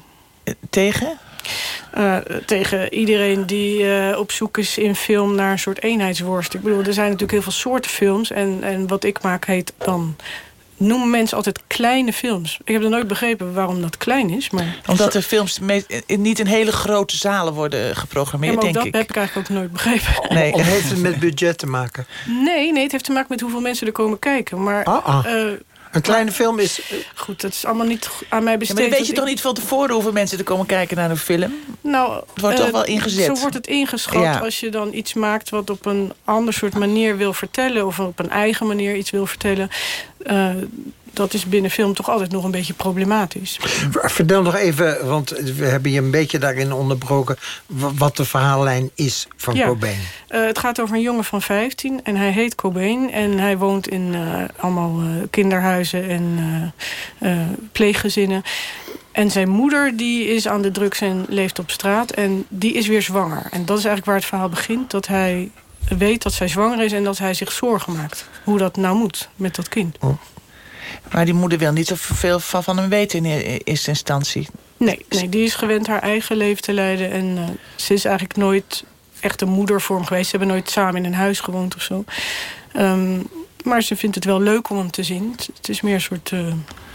H: Tegen?
J: Eh, tegen iedereen die eh, op zoek is in film naar een soort eenheidsworst. Ik bedoel, er zijn natuurlijk heel veel soorten films. En, en wat ik maak heet dan... Noemen mensen altijd kleine films. Ik heb nog nooit begrepen waarom dat klein is. Maar
H: Omdat de films niet in hele grote zalen worden
J: Ja,
H: geprogrammeerd,
J: maar ook
H: denk
J: dat
H: ik.
J: heb ik eigenlijk ook nooit begrepen.
H: Nee.
F: Of heeft het met budget te maken?
J: Nee, nee, het heeft te maken met hoeveel mensen er komen kijken. Maar
F: Ah, ah.
J: eh,
F: Een kleine film is...
J: goed, dat is allemaal niet aan mij
H: Ja,
J: besteed.
H: maar weet je toch
J: ik-
H: niet van tevoren hoeveel mensen er komen kijken naar een film?
J: Nou,
H: Het wordt
J: eh,
H: toch wel ingezet?
J: Zo wordt het ingeschat
H: Ja.
J: als je dan iets maakt... wat op een ander soort manier wil vertellen... of op een eigen manier iets wil vertellen... eh, dat is binnen film toch altijd nog een beetje problematisch.
F: Vertel nog even, want we hebben je een beetje daarin onderbroken... wa- wat de verhaallijn is van
J: Ja.
F: Cobain.
J: Eh, het gaat over een jongen van 15 en hij heet Cobain. En hij woont in eh, allemaal eh, kinderhuizen en pleeggezinnen. En zijn moeder die is aan de drugs en leeft op straat. En die is weer zwanger. En dat is eigenlijk waar het verhaal begint. Dat hij weet dat zij zwanger is en dat hij zich zorgen maakt. Hoe dat nou moet met dat kind.
H: Maar die moeder wil niet zoveel van, van hem weten in eerste instantie.
J: Nee, nee, die is gewend haar eigen leven te leiden. En eh, ze is eigenlijk nooit echt een moeder voor hem geweest. Ze hebben nooit samen in een huis gewoond of zo. Ehm, maar ze vindt het wel leuk om hem te zien. Het, het is meer een soort... eh,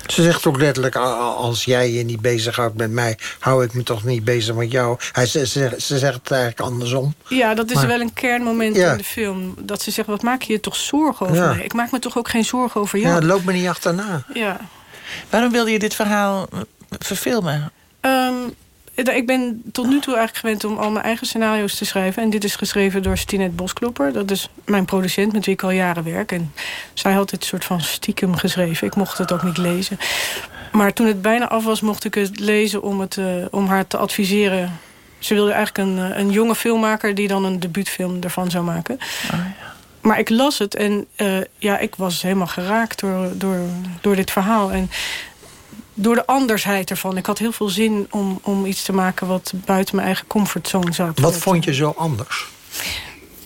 F: Ze zegt ook letterlijk, als jij je niet bezighoudt met mij... hou ik me toch niet bezig met jou. Hij, ze, ze, ze zegt het eigenlijk andersom.
J: ja, dat is
F: Maar-
J: wel een kernmoment
F: Ja.
J: in de film. Dat ze zegt, wat maak je je toch zorgen over
F: Ja.
J: mij? Ik maak me toch ook geen zorgen over
F: Ja,
J: jou?
F: loop me niet achterna.
J: Ja.
H: Waarom wilde je dit verhaal verfilmen?
J: Ehm, ik ben tot nu toe eigenlijk gewend om al mijn eigen scenario's te schrijven. En dit is geschreven door Stinet Bosklopper. Dat is mijn producent met wie ik al jaren werk. En zij had dit soort van stiekem geschreven. Ik mocht het ook niet lezen. Maar toen het bijna af was, mocht ik het lezen om, het, eh, om haar te adviseren. Ze wilde eigenlijk een, eh, een jonge filmmaker die dan een debuutfilm ervan zou maken. Maar ik las het en eh, ja, ik was helemaal geraakt door, door, door dit verhaal. En door de andersheid ervan. Ik had heel veel zin om, om iets te maken wat buiten mijn eigen comfortzone zat.
F: Wat vond je zo anders?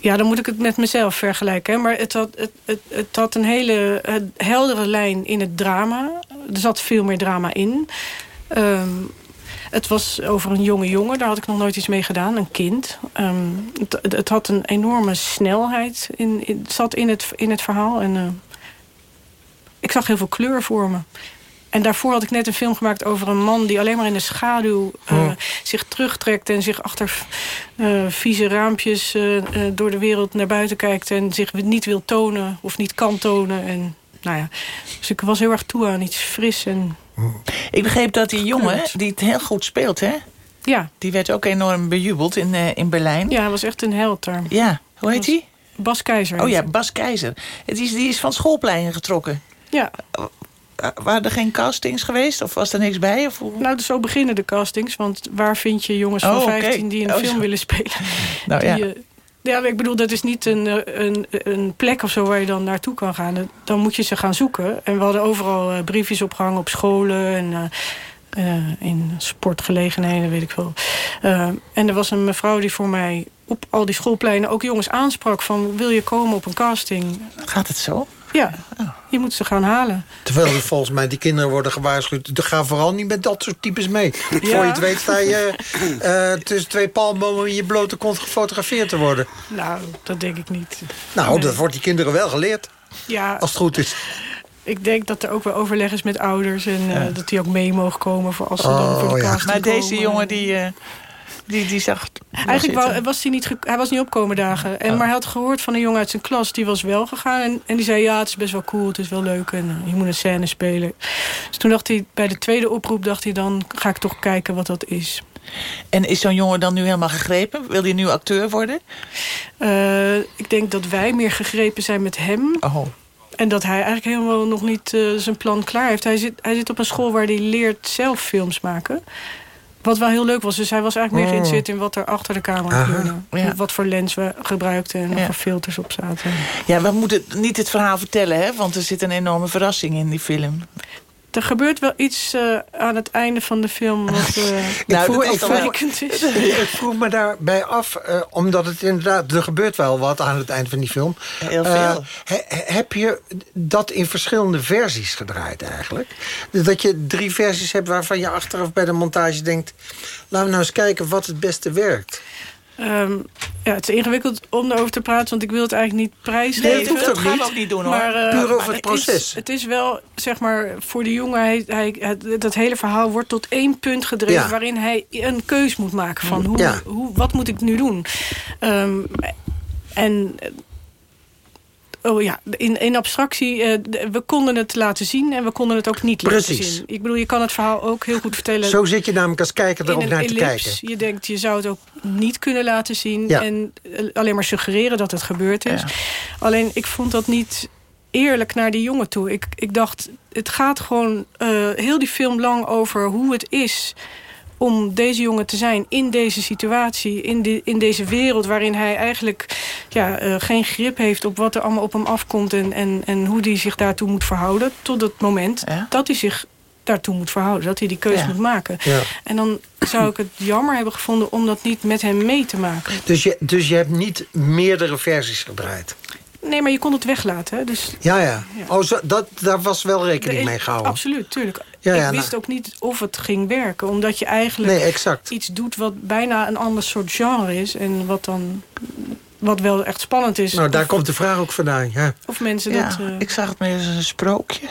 J: Ja, dan moet ik het met mezelf vergelijken. hè. Maar het had, het, het, het had een hele eh, heldere lijn in het drama. Er zat veel meer drama in. Ehm, het was over een jonge jongen. Daar had ik nog nooit iets mee gedaan. Een kind. Ehm, het, het- had een enorme snelheid. In, in, zat in het, in het verhaal. En eh, ik zag heel veel kleur voor me. En daarvoor had ik net een film gemaakt over een man... die alleen maar in de schaduw uh,
F: Oh.
J: zich terugtrekt... en zich achter uh, vieze raampjes uh, door de wereld naar buiten kijkt... en zich niet wil tonen of niet kan tonen. En, nou ja, dus ik was heel erg toe aan iets fris. En...
H: Ik begreep dat die jongen, die het heel goed speelt, hè?
J: Ja.
H: Die werd ook enorm bejubeld in, in Berlijn.
J: Ja, hij was echt een held daar.
H: Ja, hoe heet hij?
J: Bas Keizer.
H: Oh ja, Bas Keizer. Het is, die is van schoolpleinen getrokken.
J: Ja.
H: Waren er geen castings geweest? Of was er niks bij? Of...
J: Nou, zo beginnen de castings. Want waar vind je jongens van
H: oh,
J: 15
H: okay.
J: die in een
H: oh,
J: film
H: zo.
J: willen spelen?
H: Nou
J: die,
H: ja.
J: uh, ja, ik bedoel, dat is niet een, een, een plek of zo waar je dan naartoe kan gaan. Dan moet je ze gaan zoeken. En we hadden overal uh, briefjes opgehangen op scholen en... Uh, uh, in sportgelegenheden, weet ik veel. En er was een mevrouw die voor mij op al die schoolpleinen ook jongens aansprak van... wil je komen op een casting?
H: Gaat het zo?
J: Ja, je moet ze gaan halen.
F: Terwijl volgens mij die kinderen worden gewaarschuwd... ga vooral niet met dat soort types mee. Ja. Voor je het weet sta je uh, tussen twee palmbomen... in je blote kont gefotografeerd te worden.
J: Nou, dat denk ik niet.
F: Nou, nee. dat wordt die kinderen wel geleerd.
J: Ja.
F: Als het goed is
J: ik denk dat er ook wel overleg is met ouders... en uh, ja. dat die ook mee mogen komen voor als ze oh, dan voor de
H: ja. Maar deze jongen die... Uh, die, die zag
J: Eigenlijk was, was hij, niet hij was niet opkomen dagen. En, oh. Maar hij had gehoord van een jongen uit zijn klas, die was wel gegaan. En, en die zei, ja, het is best wel cool, het is wel leuk. En uh, je moet een scène spelen. Dus toen dacht hij, bij de tweede oproep dacht hij, dan ga ik toch kijken wat dat is.
H: En is zo'n jongen dan nu helemaal gegrepen? Wil hij nu acteur worden?
J: Uh, ik denk dat wij meer gegrepen zijn met hem.
H: Oh.
J: En dat hij eigenlijk helemaal nog niet uh, zijn plan klaar heeft. Hij zit, hij zit op een school waar hij leert zelf films maken. Wat wel heel leuk was. Dus hij was eigenlijk meer geïnteresseerd in wat er achter de camera gebeurde. Ja. Wat voor lens we gebruikten en ja. wat voor filters op zaten.
H: Ja, we moeten niet het verhaal vertellen, hè? Want er zit een enorme verrassing in die film.
J: Er gebeurt wel iets uh, aan het einde van de film wat uh,
F: nou, vroeg, ik, vroeg, is. ik vroeg me daarbij af, uh, omdat het inderdaad... er gebeurt wel wat aan het eind van die film.
H: Heel veel.
F: He, heb je dat in verschillende versies gedraaid eigenlijk? Dat je drie versies hebt waarvan je achteraf bij de montage denkt... laten we nou eens kijken wat het beste werkt.
J: Um, ja, het is ingewikkeld om erover te praten, want ik wil het eigenlijk niet prijsgeven.
F: Nee, dat,
H: dat gaan
F: niet.
H: we ook niet doen, hoor.
J: Maar, uh,
F: Puur over het,
J: het
F: proces.
J: Is, het is wel, zeg maar, voor de jongen... Hij, dat hele verhaal wordt tot één punt gedreven...
F: Ja.
J: waarin hij een keus moet maken van... Hoe,
F: Ja.
J: hoe, wat moet ik nu doen? Um, en... Oh ja, in, in abstractie, uh, we konden het laten zien en we konden het ook niet
F: Precies.
J: laten zien. Ik bedoel, je kan het verhaal ook heel goed vertellen.
F: Zo zit je namelijk als kijker er ook naar te kijken.
J: Je denkt, je zou het ook niet kunnen laten zien...
F: Ja.
J: en uh, alleen maar suggereren dat het gebeurd is.
H: Ja.
J: Alleen, ik vond dat niet eerlijk naar die jongen toe. Ik, ik dacht, het gaat gewoon uh, heel die film lang over hoe het is om deze jongen te zijn in deze situatie, in, de, in deze wereld... waarin hij eigenlijk ja, uh, geen grip heeft op wat er allemaal op hem afkomt... en, en, en hoe hij zich daartoe moet verhouden... tot het moment
H: Ja.
J: dat hij zich daartoe moet verhouden. Dat hij die keuze
H: Ja.
J: moet maken.
F: Ja.
J: En dan zou ik het jammer hebben gevonden om dat niet met hem mee te maken.
F: Dus je, dus je hebt niet meerdere versies gedraaid?
J: Nee, maar je kon het weglaten. Hè? Dus
F: Ja, ja. Oh, zo, dat, daar was wel rekening
J: de-
F: mee gehouden?
J: Absoluut, tuurlijk.
F: Ja,
J: ik
F: ja,
J: wist
F: nou-
J: ook niet of het ging werken. Omdat je eigenlijk
F: Nee, exact.
J: iets doet wat bijna een ander soort genre is. En wat dan wat wel echt spannend is.
F: Nou, daar
J: of,
F: komt de vraag ook vandaan. Ja.
J: of mensen
H: Ja,
J: dat... eh,
H: ik zag het meer als een sprookje.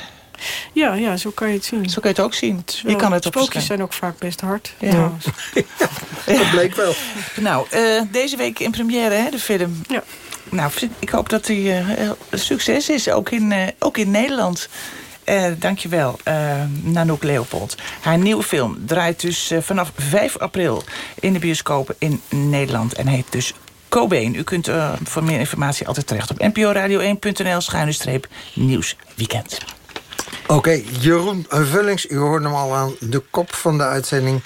J: ja, ja, zo kan je het zien.
H: Zo kan je het ook zien.
J: Wel,
H: Je kan het
J: Sprookjes zijn ook vaak best hard.
H: Ja.
J: trouwens.
F: Dat bleek wel.
H: Nou, eh, deze week in première, hè, de film.
J: Ja.
H: Nou, ik hoop dat hij een succes is, ook in, eh, ook in Nederland. Eh dankjewel, eh Nanook Leopold. Haar nieuwe film draait dus vanaf 5 april in de bioscopen in Nederland. En heet dus Cobain. U kunt voor meer informatie altijd terecht op nporadio1.nl schuine nieuwsweekend.
F: Oké, Jeroen Vullings, u hoort hem al aan de kop van de uitzending.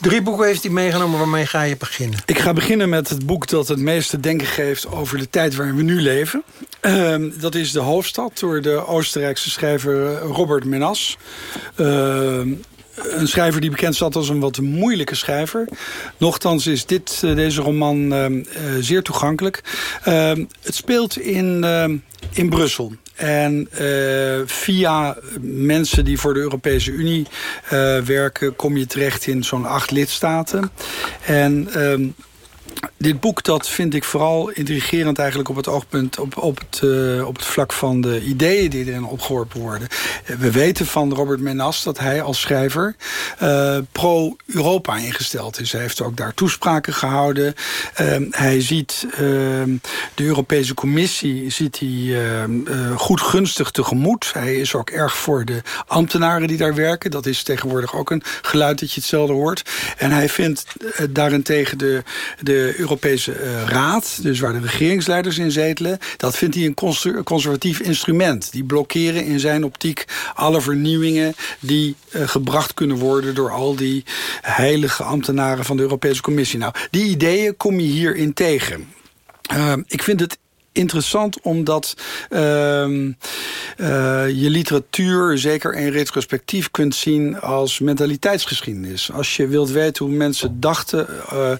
F: Drie boeken heeft hij meegenomen, waarmee ga je beginnen?
G: Ik ga beginnen met het boek dat het meeste denken geeft over de tijd waarin we nu leven. Ehm, dat is De Hoofdstad door de Oostenrijkse schrijver eh, Robert Menas. Ehm, een schrijver die bekend staat als een wat moeilijke schrijver. Nochtans is dit, eh, deze roman ehm, eh, zeer toegankelijk. Het speelt in, in Brussel. En eh, via mensen die voor de Europese Unie eh, werken... kom je terecht in zo'n acht lidstaten. En... ehm, dit boek dat vind ik vooral intrigerend eigenlijk op het oogpunt... op, op, het, uh, op het vlak van de ideeën die erin opgeworpen worden. We weten van Robert Menas dat hij als schrijver uh, pro-Europa ingesteld is. Hij heeft ook daar toespraken gehouden. Uh, hij ziet de Europese Commissie ziet hij, goed gunstig tegemoet. Hij is ook erg voor de ambtenaren die daar werken. Dat is tegenwoordig ook een geluid dat je hetzelfde hoort. En hij vindt daarentegen de, de Europese uh, Raad... dus waar de regeringsleiders in zetelen... dat vindt hij een conservatief instrument. Die blokkeren in zijn optiek alle vernieuwingen... die uh, gebracht kunnen worden door al die heilige ambtenaren... van de Europese Commissie. Nou, die ideeën kom je hierin tegen. Uh, ik vind het interessant omdat uh, uh, je literatuur, zeker in retrospectief, kunt zien als mentaliteitsgeschiedenis. Als je wilt weten hoe mensen dachten uh,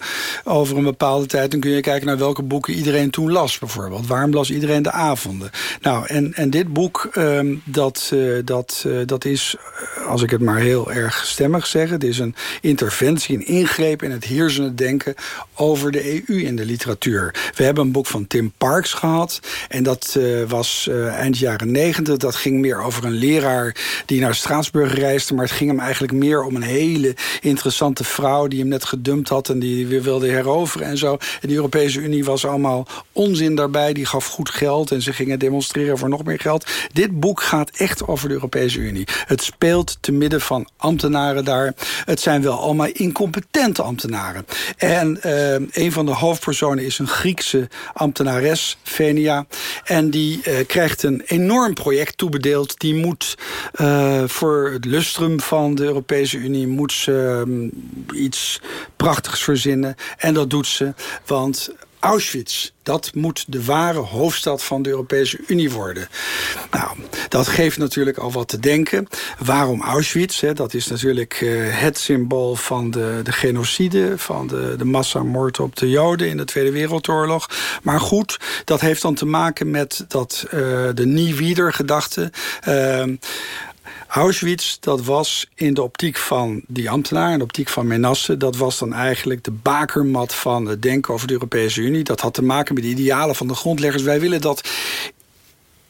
G: over een bepaalde tijd... dan kun je kijken naar welke boeken iedereen toen las, bijvoorbeeld. Waarom las iedereen de avonden? Nou, en, en dit boek, ehm, dat, dat, dat is, als ik het maar heel erg stemmig zeg... het is een interventie, een ingreep in het heersende denken... over de EU in de literatuur. We hebben een boek van Tim Parks En dat uh, was uh, eind jaren negentig. Dat ging meer over een leraar die naar Straatsburg reisde. Maar het ging hem eigenlijk meer om een hele interessante vrouw... die hem net gedumpt had en die weer wilde heroveren en zo. En de Europese Unie was allemaal onzin daarbij. Die gaf goed geld en ze gingen demonstreren voor nog meer geld. Dit boek gaat echt over de Europese Unie. Het speelt te midden van ambtenaren daar. Het zijn wel allemaal incompetente ambtenaren. En uh, een van de hoofdpersonen is een Griekse ambtenares... Venia. En die uh, krijgt een enorm project toebedeeld. Die moet uh, voor het lustrum van de Europese Unie... moet ze uh, iets prachtigs verzinnen. En dat doet ze, want Auschwitz, dat moet de ware hoofdstad van de Europese Unie worden. Nou, dat geeft natuurlijk al wat te denken. Waarom Auschwitz? Hè? Dat is natuurlijk uh, het symbool van de, de genocide... van de, de massamoord op de Joden in de Tweede Wereldoorlog. Maar goed, dat heeft dan te maken met dat, uh, de nie-wieder-gedachte... Uh, Auschwitz, dat was in de optiek van die ambtenaar... in de optiek van Menasse... dat was dan eigenlijk de bakermat van het denken over de Europese Unie. Dat had te maken met de idealen van de grondleggers. Wij willen dat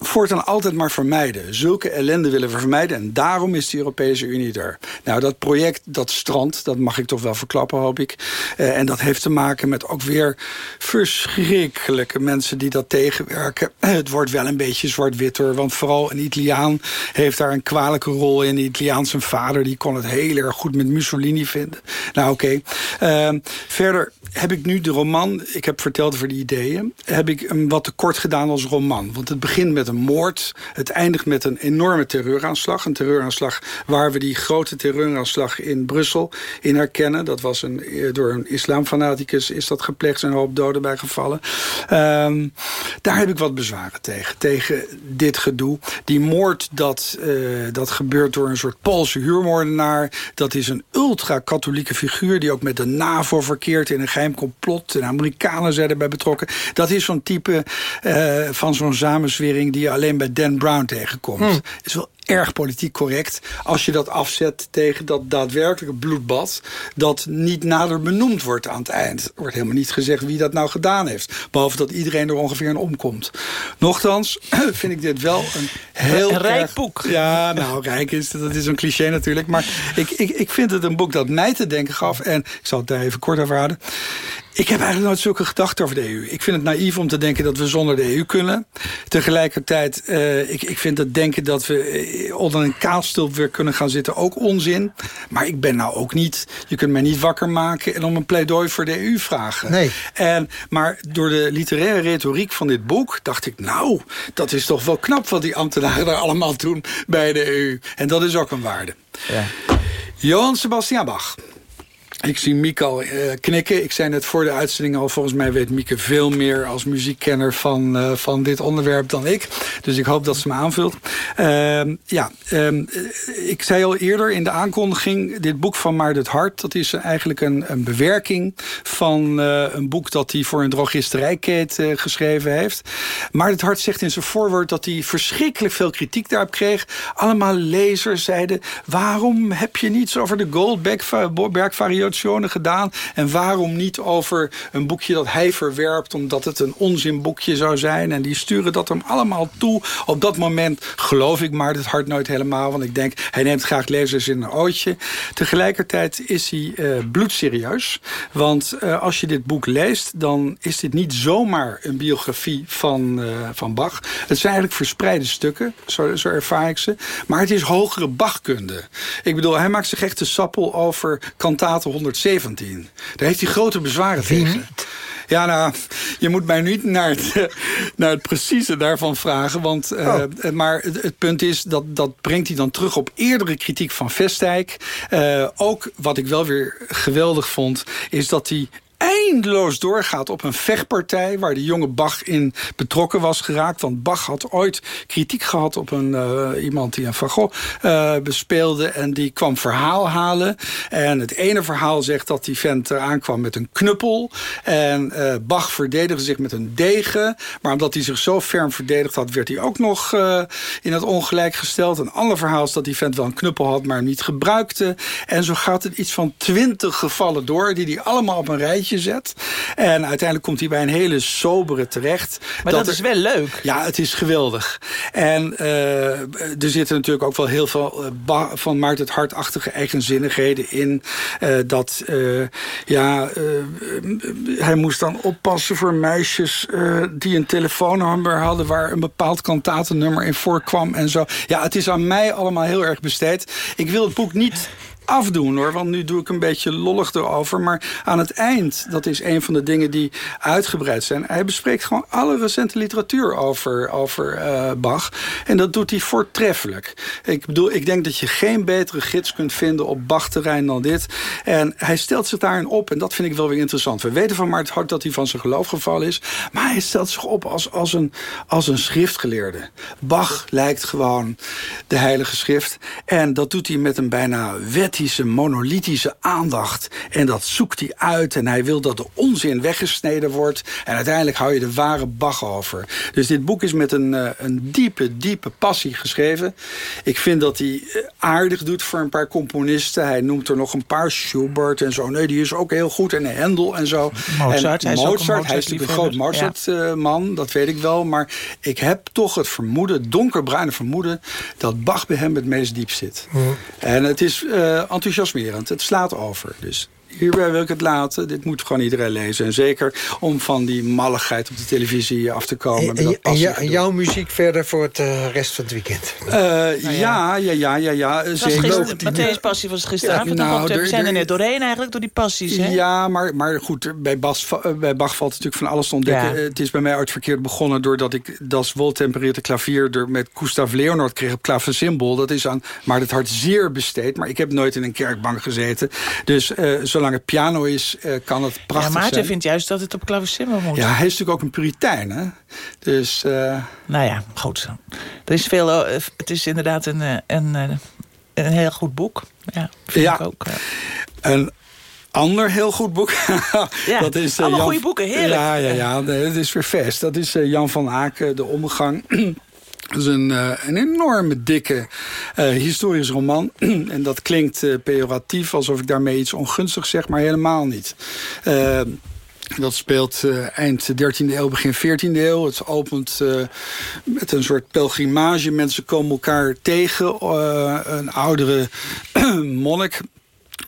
G: voortaan altijd maar vermijden. Zulke ellende willen we vermijden. En daarom is de Europese Unie er. Nou, dat project, dat strand, dat mag ik toch wel verklappen, hoop ik. Uh, en dat heeft te maken met ook weer verschrikkelijke mensen die dat tegenwerken. Het wordt wel een beetje zwart-wit hoor. Want vooral een Italiaan heeft daar een kwalijke rol in. De Italiaan zijn vader, die kon het heel erg goed met Mussolini vinden. Nou, oké. Uh, verder heb ik nu de roman, ik heb verteld over die ideeën... heb ik hem wat te kort gedaan als roman. Want het begint met een moord. Het eindigt met een enorme terreuraanslag. Een terreuraanslag waar we die grote terreuraanslag in Brussel in herkennen. Dat was een, door een islamfanaticus is dat gepleegd. zijn hoop doden bij gevallen. Um, daar heb ik wat bezwaren tegen. Tegen dit gedoe. Die moord, dat, uh, dat gebeurt door een soort Poolse huurmoordenaar. Dat is een ultra-katholieke figuur... die ook met de NAVO verkeert in een geheim complot. De Amerikanen zijn erbij betrokken. Dat is zo'n type uh, van zo'n samenzwering... die je alleen bij Dan Brown tegenkomt. Hmm. is wel erg politiek correct als je dat afzet tegen dat daadwerkelijke bloedbad dat niet nader benoemd wordt aan het eind. Er wordt helemaal niet gezegd wie dat nou gedaan heeft. Behalve dat iedereen er ongeveer in omkomt. Nochtans vind ik dit wel een heel
H: een rijk
G: erg,
H: boek.
G: Ja, nou rijk is, dat is een cliché natuurlijk. Maar ik, ik, ik vind het een boek dat mij te denken gaf. En ik zal het daar even kort over houden. Ik heb eigenlijk nooit zulke gedachten over de EU. Ik vind het naïef om te denken dat we zonder de EU kunnen. Tegelijkertijd, uh, ik, ik vind het denken dat we onder een kaalstulp weer kunnen gaan zitten ook onzin. Maar ik ben nou ook niet, je kunt mij niet wakker maken en om een pleidooi voor de EU vragen.
F: Nee.
G: En, maar door de literaire retoriek van dit boek dacht ik, nou, dat is toch wel knap wat die ambtenaren daar allemaal doen bij de EU. En dat is ook een waarde.
H: Ja.
G: Johan Sebastian Bach. Ik zie al uh, knikken. Ik zei net voor de uitzending al... volgens mij weet Mieke veel meer als muziekkenner van, uh, van dit onderwerp dan ik. Dus ik hoop dat ze me aanvult. Uh, ja, ehm, ik zei al eerder in de aankondiging... dit boek van Maart het Hart... dat is eigenlijk een, een bewerking van eh, een boek... dat hij voor een drogisterijkeet geschreven heeft. Maart het Hart zegt in zijn voorwoord... dat hij verschrikkelijk veel kritiek daarop kreeg. Allemaal lezers zeiden... waarom heb je niets over de Goldberg-variant Gedaan. En waarom niet over een boekje dat hij verwerpt... omdat het een onzinboekje zou zijn. En die sturen dat hem allemaal toe. Op dat moment geloof ik maar het hart nooit helemaal. Want ik denk, hij neemt graag lezers in een ootje. Tegelijkertijd is hij uh, bloedserieus. Want uh, als je dit boek leest... dan is dit niet zomaar een biografie van, uh, van Bach. Het zijn eigenlijk verspreide stukken. Zo, zo ervaar ik ze. Maar het is hogere Bachkunde. Ik bedoel, hij maakt zich echt de sappel over kantate 117. Daar heeft hij grote bezwaren tegen. Ja, nou, je moet mij niet naar het, naar het precieze daarvan vragen. Want, Maar het, het, punt is, dat, dat brengt hij dan terug op eerdere kritiek van Vestijk. Ook wat ik wel weer geweldig vond, is dat hij eindeloos doorgaat op een vechtpartij... waar de jonge Bach in betrokken was geraakt. Want Bach had ooit kritiek gehad op een, uh, iemand die een Gogh uh, bespeelde... en die kwam verhaal halen. En het ene verhaal zegt dat die vent aankwam met een knuppel. En uh, Bach verdedigde zich met een degen. Maar omdat hij zich zo ferm verdedigd had... werd hij ook nog in het ongelijk gesteld. Een ander verhaal is dat die vent wel een knuppel had... maar hem niet gebruikte. En zo gaat het iets van twintig gevallen door... die hij allemaal op een rijtje zet. En uiteindelijk komt hij bij een hele sobere terecht.
H: Maar dat, dat is wel leuk.
G: Ja, het is geweldig. En uh, er zitten natuurlijk ook wel heel veel uh, van Maarten het hartachtige eigenzinnigheden in. Uh, dat, ja, hij moest dan oppassen voor meisjes die een telefoonnummer hadden... waar een bepaald kantatennummer in voorkwam en zo. Ja, het is aan mij allemaal heel erg besteed. Ik wil het boek niet afdoen hoor. Want nu doe ik een beetje lollig erover. Maar aan het eind, dat is een van de dingen die uitgebreid zijn. Hij bespreekt gewoon alle recente literatuur over, over uh, Bach. En dat doet hij voortreffelijk. Ik bedoel, ik denk dat je geen betere gids kunt vinden op Bach-terrein dan dit. En hij stelt zich daarin op. En dat vind ik wel weer interessant. We weten van Maarten Hart dat hij van zijn geloof gevallen is. Maar hij stelt zich op als, als, een, als een schriftgeleerde. Bach lijkt gewoon de heilige schrift. En dat doet hij met een bijna wet monolithische aandacht. En dat zoekt hij uit en hij wil dat de onzin weggesneden wordt. En uiteindelijk hou je de ware Bach over. Dus dit boek is met een, uh, een diepe, diepe passie geschreven. Ik vind dat hij eh, aardig doet voor een paar componisten. Hij noemt er nog een paar, Schubert en zo. Nee, die is ook heel goed. En Hendel en zo.
H: Mozart,
G: en
H: hij is,
G: Mozart,
H: Mozart,
G: hij is natuurlijk een groot Mozart-man. Ja. Uh, dat weet ik wel. Maar ik heb toch het vermoeden, donkerbruine vermoeden... dat Bach bij hem het meest diep zit. Mm. En het is... Uh, enthousiasmerend. Het slaat over. Dus hierbij wil ik het laten. Dit moet gewoon iedereen lezen. En zeker om van die malligheid op de televisie af te komen.
F: En, en, ja, jouw muziek verder voor het uh, rest van het weekend?
G: Uh, nou ja. ja, ja, ja, ja.
H: Zeker. Matthäus Passie was gisteravond. Ja, nou, we zijn er net doorheen eigenlijk door die passies. Hè?
G: Ja, maar, maar goed, bij, Bas, bij Bach valt natuurlijk van alles te ontdekken. Ja. Het is bij mij uit verkeerd begonnen doordat ik Das Woltempereerde klavier door met Gustav Leonard kreeg op klaversymbol. Dat is aan maar het hart zeer besteed. Maar ik heb nooit in een kerkbank gezeten. Dus uh, zolang het piano is, uh, kan het prachtig
H: ja, Maarten
G: zijn.
H: vindt juist dat het op klaversymbol moet.
G: Ja, hij is natuurlijk ook een puritein, hè? Dus... Uh...
H: Nou ja, goed. Er is veel... Het is inderdaad een, een, een heel goed boek. Ja, vind
G: ja.
H: ik ook.
G: Een ander heel goed boek.
H: ja, dat is, uh, allemaal Jan... goede boeken, heerlijk.
G: Ja, ja, ja, het is weer vers. Dat is uh, Jan van Aken, De Omgang. Dat is een, uh, een enorme dikke uh, historisch roman. en dat klinkt uh, pejoratief, alsof ik daarmee iets ongunstigs zeg, maar helemaal niet. Dat speelt eind 13e eeuw, begin 14e eeuw. Het opent met een soort pelgrimage. Mensen komen elkaar tegen. Een oudere monnik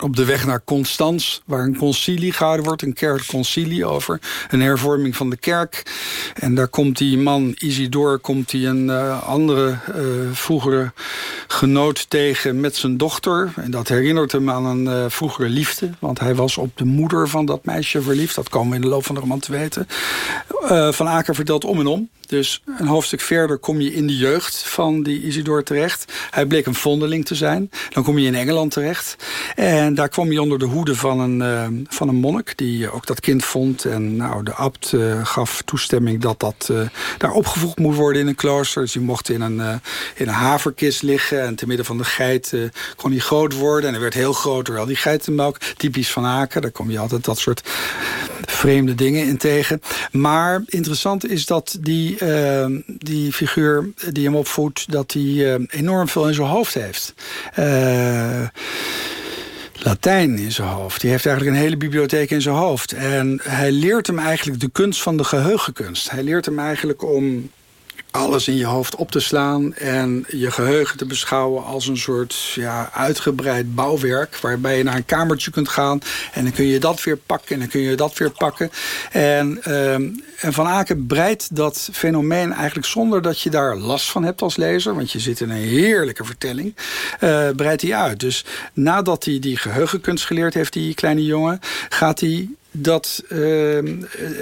G: op de weg naar Constans, waar een concilie gehouden wordt, een kerkconcilie over een hervorming van de kerk. En daar komt die man Isidor, komt die een uh, andere uh, vroegere genoot tegen met zijn dochter. En dat herinnert hem aan een uh, vroegere liefde, want hij was op de moeder van dat meisje verliefd. Dat komen we in de loop van de roman te weten. van Aker vertelt om en om. Dus een hoofdstuk verder kom je in de jeugd van die Isidor terecht. Hij bleek een vondeling te zijn. Dan kom je in Engeland terecht. En daar kwam je onder de hoede van een, uh, van een monnik... die ook dat kind vond. En nou, de abt uh, gaf toestemming dat dat daar opgevoegd moet worden in een klooster. Dus die mocht in een, in een haverkist liggen. En te midden van de geit kon hij groot worden. En hij werd heel groot door al die geitenmelk. Typisch van Aken. Daar kom je altijd dat soort vreemde dingen in tegen. Maar interessant is dat die die figuur die hem opvoedt... dat hij enorm veel in zijn hoofd heeft. Uh, Latijn in zijn hoofd. Die heeft eigenlijk een hele bibliotheek in zijn hoofd. En hij leert hem eigenlijk de kunst van de geheugenkunst. Hij leert hem eigenlijk om alles in je hoofd op te slaan en je geheugen te beschouwen als een soort ja, uitgebreid bouwwerk waarbij je naar een kamertje kunt gaan en dan kun je dat weer pakken en dan kun je dat weer pakken. En, ehm, en Van Aken breidt dat fenomeen eigenlijk zonder dat je daar last van hebt als lezer, want je zit in een heerlijke vertelling, uh, breidt hij uit. Dus nadat hij die geheugenkunst geleerd heeft, die kleine jongen, gaat hij dat, uh,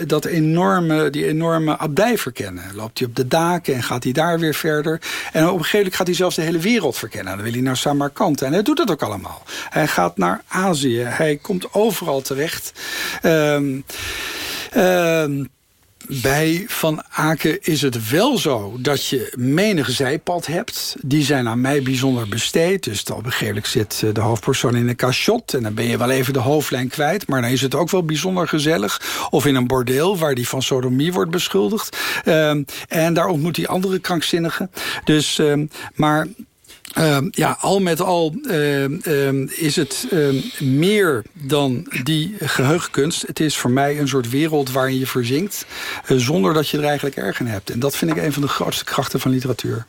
G: dat enorme, die enorme abdij verkennen. Loopt hij op de daken en gaat hij daar weer verder. En op een gegeven moment gaat hij zelfs de hele wereld verkennen. Dan wil hij naar Samarkand. En hij doet dat ook allemaal. Hij gaat naar Azië. Hij komt overal terecht. Um, um, bij Van Aken is het wel zo dat je menig zijpad hebt. Die zijn aan mij bijzonder besteed. Dus gegeven moment zit eh, de hoofdpersoon in een cachot... en dan ben je wel even de hoofdlijn kwijt. Maar dan is het ook wel bijzonder gezellig. Of in een bordeel waar die van sodomie wordt beschuldigd. Um, en daar ontmoet hij andere krankzinnigen. Dus, um, maar uh, ja, al met al uh, uh, is het ehm, meer dan die geheugenkunst. Het is voor mij een soort wereld waarin je verzinkt... Eh, zonder dat je er eigenlijk erg in hebt. En dat vind ik een van de grootste krachten van literatuur.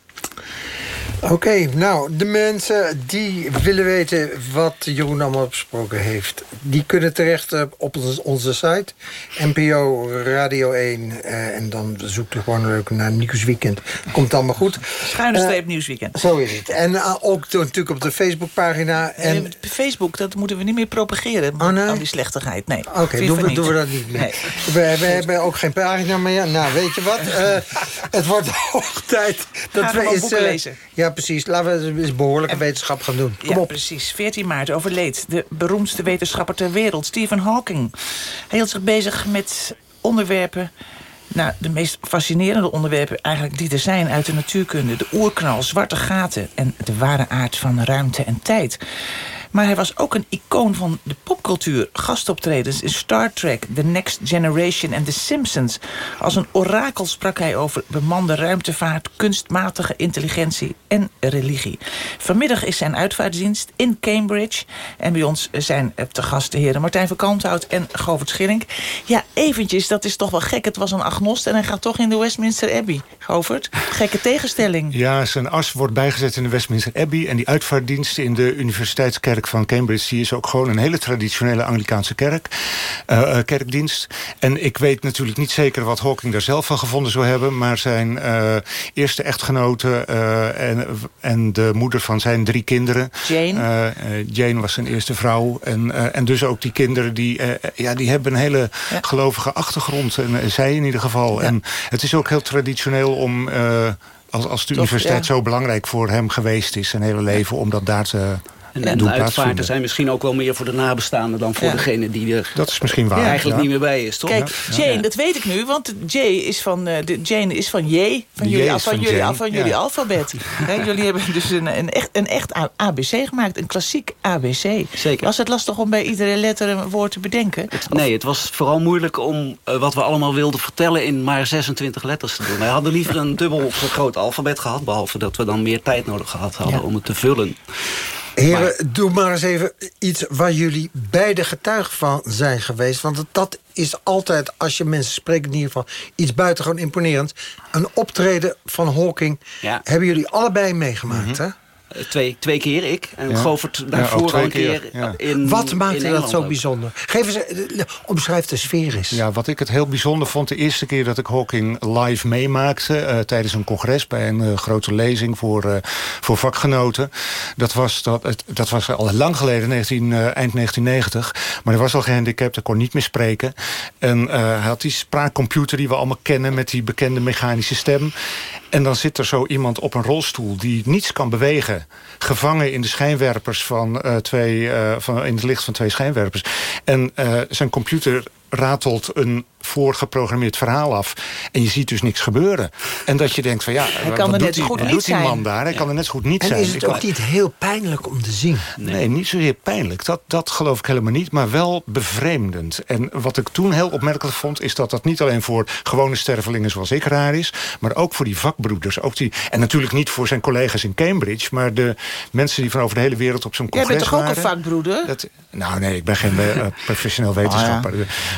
F: Oké, nou, de mensen die willen weten wat Jeroen allemaal besproken heeft... die kunnen terecht op onze site, NPO Radio 1... Eh, en dan zoekt u gewoon leuk naar Nieuwsweekend. Komt allemaal goed.
H: Schuine streep uh, Nieuwsweekend.
F: Zo is het. En uh, ook natuurlijk op de Facebookpagina. En...
H: Nee, Facebook, dat moeten we niet meer propageren. Oh, nee? Al die slechtigheid, nee.
F: Oké, okay, doen, we, doen we dat niet meer. Nee. We, we hebben ook geen pagina meer. Nou, weet je wat? het wordt hoog tijd dat
H: Gaan we eens... lezen.
F: Ja, precies. Laten we eens behoorlijke wetenschap gaan doen. Kom
H: ja,
F: op.
H: precies. 14 maart overleed de beroemdste wetenschapper ter wereld, Stephen Hawking. Hij hield zich bezig met onderwerpen... Nou, de meest fascinerende onderwerpen eigenlijk die er zijn uit de natuurkunde. De oerknal, zwarte gaten en de ware aard van ruimte en tijd. Maar hij was ook een icoon van de popcultuur. Gastoptredens in Star Trek, The Next Generation en The Simpsons. Als een orakel sprak hij over bemande ruimtevaart... kunstmatige intelligentie en religie. Vanmiddag is zijn uitvaartdienst in Cambridge. En bij ons zijn te gast de heren Martijn van Kalmthout en Govert Schilling. Ja, eventjes, dat is toch wel gek. Het was een agnost en hij gaat toch in de Westminster Abbey. Govert, gekke tegenstelling.
K: Ja, zijn as wordt bijgezet in de Westminster Abbey... en die uitvaartdienst in de Universiteitskerk van Cambridge... die is ook gewoon een hele traditionele Anglikaanse kerk, uh, kerkdienst. En ik weet natuurlijk niet zeker wat Hawking daar zelf van gevonden zou hebben... maar zijn uh, eerste echtgenote en, en de moeder van zijn drie kinderen...
H: Jane,
K: Jane was zijn eerste vrouw. En, en dus ook die kinderen, die, ja, die hebben een hele ja. gelovige achtergrond. En zij in ieder geval. Ja. En het is ook heel traditioneel om... als, als de Toch, universiteit ja. zo belangrijk voor hem geweest is... zijn hele leven, om dat daar te
L: en, en de uitvaarten zijn misschien ook wel meer voor de nabestaanden... dan voor ja. degene die er
K: dat is misschien waar,
L: eigenlijk ja. niet meer bij is, toch?
H: Kijk, Jane, dat weet ik nu, want Jay is van, uh, de Jane is van J, van jullie, van, van, jullie, van, van jullie alfabet. He, jullie hebben dus een, een, echt, een echt ABC gemaakt, een klassiek ABC.
L: Zeker.
H: Was het lastig om bij iedere letter een woord te bedenken?
L: Nee, het was vooral moeilijk om uh, wat we allemaal wilden vertellen... in maar 26 letters te doen. Wij hadden liever een dubbel groot alfabet gehad... behalve dat we dan meer tijd nodig gehad hadden ja. om het te vullen.
F: Heren, maar, doe maar eens even iets waar jullie beide getuigen van zijn geweest. Want dat is altijd, als je mensen spreekt in ieder geval... iets buitengewoon imponerend. Een optreden van Hawking
L: ja.
F: hebben jullie allebei meegemaakt, mm -hmm. hè?
L: Twee, twee keer ik. En ja. Govert daarvoor ja, al een keer. keer
F: ja. in, wat maakte in dat zo bijzonder? Geef eens, omschrijf de sfeer eens.
K: Ja, wat ik het heel bijzonder vond... de eerste keer dat ik Hawking live meemaakte... Uh, tijdens een congres bij een uh, grote lezing voor, uh, voor vakgenoten. Dat was, dat, het, dat was al lang geleden, 19, eind 1990. Maar hij was al gehandicapt, hij kon niet meer spreken. En hij had die spraakcomputer die we allemaal kennen... met die bekende mechanische stem. En dan zit er zo iemand op een rolstoel die niets kan bewegen. Gevangen in de schijnwerpers van, uh, twee, uh, van in het licht van twee schijnwerpers. En uh, zijn computer ratelt een voorgeprogrammeerd verhaal af. En je ziet dus niks gebeuren. En dat je denkt van ja,
H: Hij
K: wat
H: kan er
K: doet
H: net zo
K: die-
H: goed
K: wat
H: niet
K: doet die man
H: zijn.
K: daar? Hij kan er net zo goed niet
F: En
K: zijn.
F: is het
K: Ik-
F: ook niet heel pijnlijk om te zien?
K: Nee, niet zozeer pijnlijk. Dat, dat geloof ik helemaal niet, maar wel bevreemdend. En wat ik toen heel opmerkelijk vond... is dat dat niet alleen voor gewone stervelingen zoals ik raar is... maar ook voor die vakbroeders. Ook die, en natuurlijk niet voor zijn collega's in Cambridge... maar de mensen die van over de hele wereld op zo'n
H: Jij
K: congres
H: bent toch ook een
K: waren.
H: vakbroeder?
K: Dat, nou nee, ik ben geen eh, professioneel wetenschapper.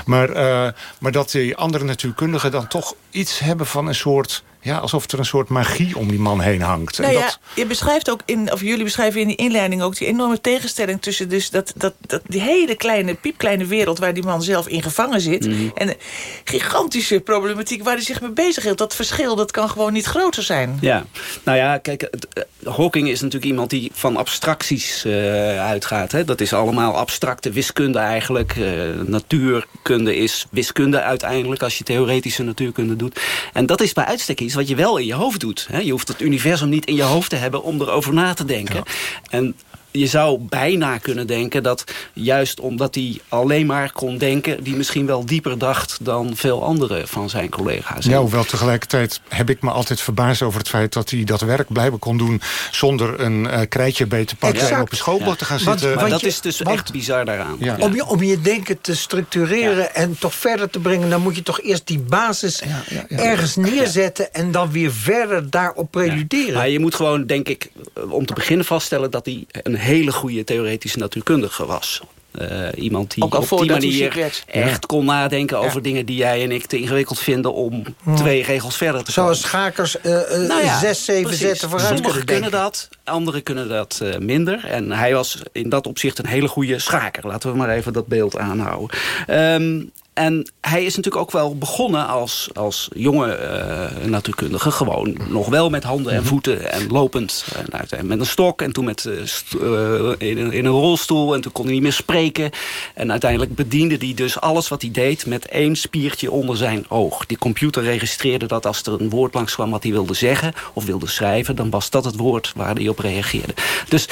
K: maar, eh, maar dat die andere natuurkundigen dan toch iets hebben van een soort... Ja, alsof er een soort magie om die man heen hangt. En
H: Nou ja,
K: dat,
H: je beschrijft ook in, of jullie beschrijven in die inleiding ook die enorme tegenstelling tussen dus dat, dat, dat die hele kleine, piepkleine wereld waar die man zelf in gevangen zit.
L: Mhm.
H: En de gigantische problematiek waar hij zich mee bezighield. Dat verschil, dat kan gewoon niet groter zijn.
L: Ja, nou ja, kijk, het, eh, Hawking is natuurlijk iemand die van abstracties eh, uitgaat. Hè. Dat is allemaal abstracte wiskunde eigenlijk. Eh, natuurkunde is wiskunde uiteindelijk als je theoretische natuurkunde doet. En dat is bij uitstek iets wat je wel in je hoofd doet. Hè. Je hoeft het universum niet in je hoofd te hebben om erover na te denken. En je zou bijna kunnen denken dat juist omdat hij alleen maar kon denken... die misschien wel dieper dacht dan veel andere van zijn collega's.
K: Ja, hoewel tegelijkertijd heb ik me altijd verbaasd over het feit... dat hij dat werk blijven kon doen zonder een eh, krijtje beet te pakken... en op een schoolbord te gaan
F: Want-
K: zitten.
L: Maar
F: want
L: dat
F: je-
L: is dus
F: want-
L: echt bizar daaraan.
K: Ja.
F: Om, je, om je denken te structureren en toch verder te brengen... dan moet je toch eerst die basis ergens neerzetten... en dan weer verder daarop preluderen.
L: Maar je moet gewoon, denk ik, eh, om te beginnen vaststellen... dat hij een hele goede theoretische natuurkundige was. Eh, iemand die op die manier echt kon nadenken over
H: Ja.
L: dingen die jij en ik te ingewikkeld vinden om twee regels verder te komen.
F: Zoals schakers eh, eh,
L: Nou ja,
F: zes, zeven
L: precies.
F: zetten vooruit
L: Sommigen
F: kunnen
L: dat, anderen kunnen dat eh, minder. En hij was in dat opzicht een hele goede schaker. Laten we maar even dat beeld aanhouden. Ehm, en hij is natuurlijk ook wel begonnen als, als jonge eh, natuurkundige. Gewoon nog wel met handen en voeten en lopend. En uiteindelijk met een stok en toen met, eh, eh, in, een- in een rolstoel. En toen kon hij niet meer spreken. En uiteindelijk bediende hij dus alles wat hij deed... met één spiertje onder zijn oog. Die computer registreerde dat als er een woord langs kwam... wat hij wilde zeggen of wilde schrijven... dan was dat het woord waar hij op reageerde. Dus,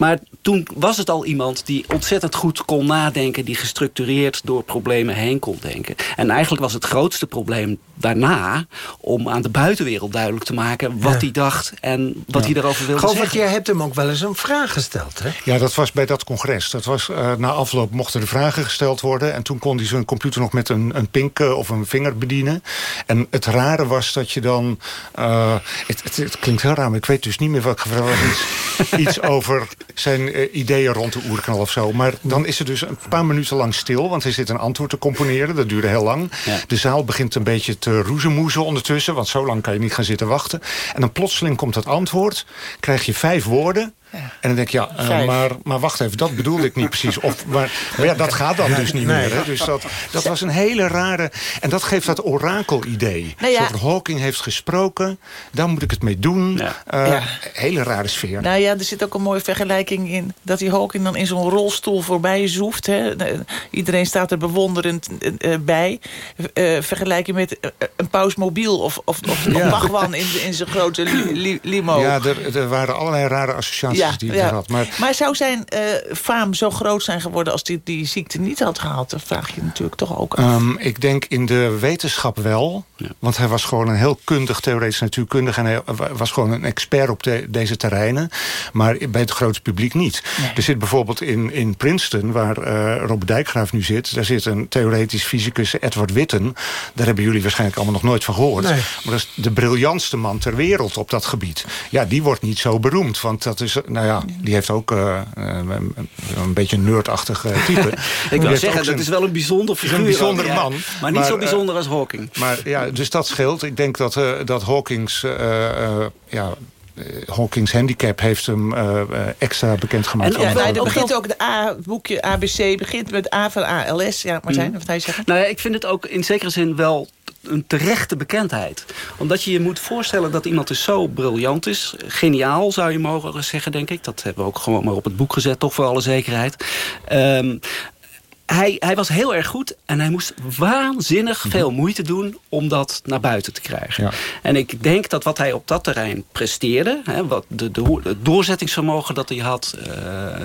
L: maar toen was het al iemand die ontzettend goed kon nadenken... die gestructureerd door problemen heen kon denken. En eigenlijk was het grootste probleem daarna... om aan de buitenwereld duidelijk te maken wat
F: Ja.
L: hij dacht... en wat hij daarover wilde
F: Govert,
L: zeggen.
F: jij hebt hem ook wel eens een vraag gesteld, hè?
K: Ja, dat was bij dat congres. Dat was, eh, na afloop mochten er vragen gesteld worden. En toen kon hij zijn computer nog met een, een pink eh, of een vinger bedienen. En het rare was dat je dan... eh, het, het, het klinkt heel raar, maar ik weet dus niet meer wat ik gevraagd was. Iets, iets over zijn eh, ideeën rond de oerknal of zo. Maar dan is er dus een paar minuten lang stil. Want hij zit een antwoord te componeren. Dat duurde heel lang. De zaal begint een beetje te roezemoezen ondertussen. Want zo lang kan je niet gaan zitten wachten. En dan plotseling komt dat antwoord. Krijg je vijf woorden. En dan denk je, ja, eh, maar, maar wacht even, dat bedoelde ik niet precies. Of, maar, maar ja, dat gaat dan dus niet
F: Nee.
K: meer. Hè? Dus dat, dat was een hele rare... En dat geeft dat orakel-idee.
H: Nou ja.
K: Hawking heeft gesproken, daar moet ik het mee doen. Eh,
H: Ja.
K: Hele rare sfeer.
H: Nou ja, er zit ook een mooie vergelijking in... dat die Hawking dan in zo'n rolstoel voorbij zoeft. Hè. Iedereen staat er bewonderend eh, bij. Eh vergelijking met een pausmobiel of, of, of een
K: Ja.
H: In, in zijn grote li- li- limo.
K: Ja, er, er waren allerlei rare associaties die hij had. Maar
H: Maar zou zijn eh, faam zo groot zijn geworden... als hij die ziekte niet had gehad? Dat vraag je natuurlijk toch ook af.
K: Ehm, ik denk in de wetenschap wel. Want hij was gewoon een heel kundig theoretisch natuurkundige... en hij wa- was gewoon een expert op de- deze terreinen. Maar bij het grote publiek niet. Er zit bijvoorbeeld in, in Princeton, waar eh Robert Dijkgraaf nu zit... daar zit een theoretisch fysicus, Edward Witten. Daar hebben jullie waarschijnlijk allemaal nog nooit van gehoord.
F: Nee.
K: Maar dat is de briljantste man ter wereld op dat gebied. Ja, die wordt niet zo beroemd. Want dat is, nou ja, die heeft ook eh, eh, een, een beetje een nerdachtig type.
L: Ik wil zeggen, dat is wel een bijzonder
K: een
L: figuur.
K: bijzondere
L: ja.
K: man.
L: Maar niet zo
K: eh,
L: bijzonder als Hawking.
K: maar ja, dus dat scheelt. Ik denk dat, dat Hawkings, ja, Hawkings handicap heeft hem eh, eh, extra bekendgemaakt.
H: En ja,
K: aan
H: nou,
K: het
H: begint ook de A-boekje ABC begint met A van ALS. Ja, Martijn,
L: Mhm.
H: wat hij zeggen?
L: Nou ja, ik vind het ook in zekere zin wel een terechte bekendheid. Omdat je je moet voorstellen dat iemand dus zo briljant is. Geniaal zou je mogen zeggen, denk ik. Dat hebben we ook gewoon maar op het boek gezet, toch voor alle zekerheid. Ehm, hij, hij was heel erg goed en hij moest waanzinnig veel moeite doen om dat naar buiten te krijgen.
K: Ja.
L: En ik denk dat wat hij op dat terrein presteerde, hè, wat de, de, het doorzettingsvermogen dat hij had, eh,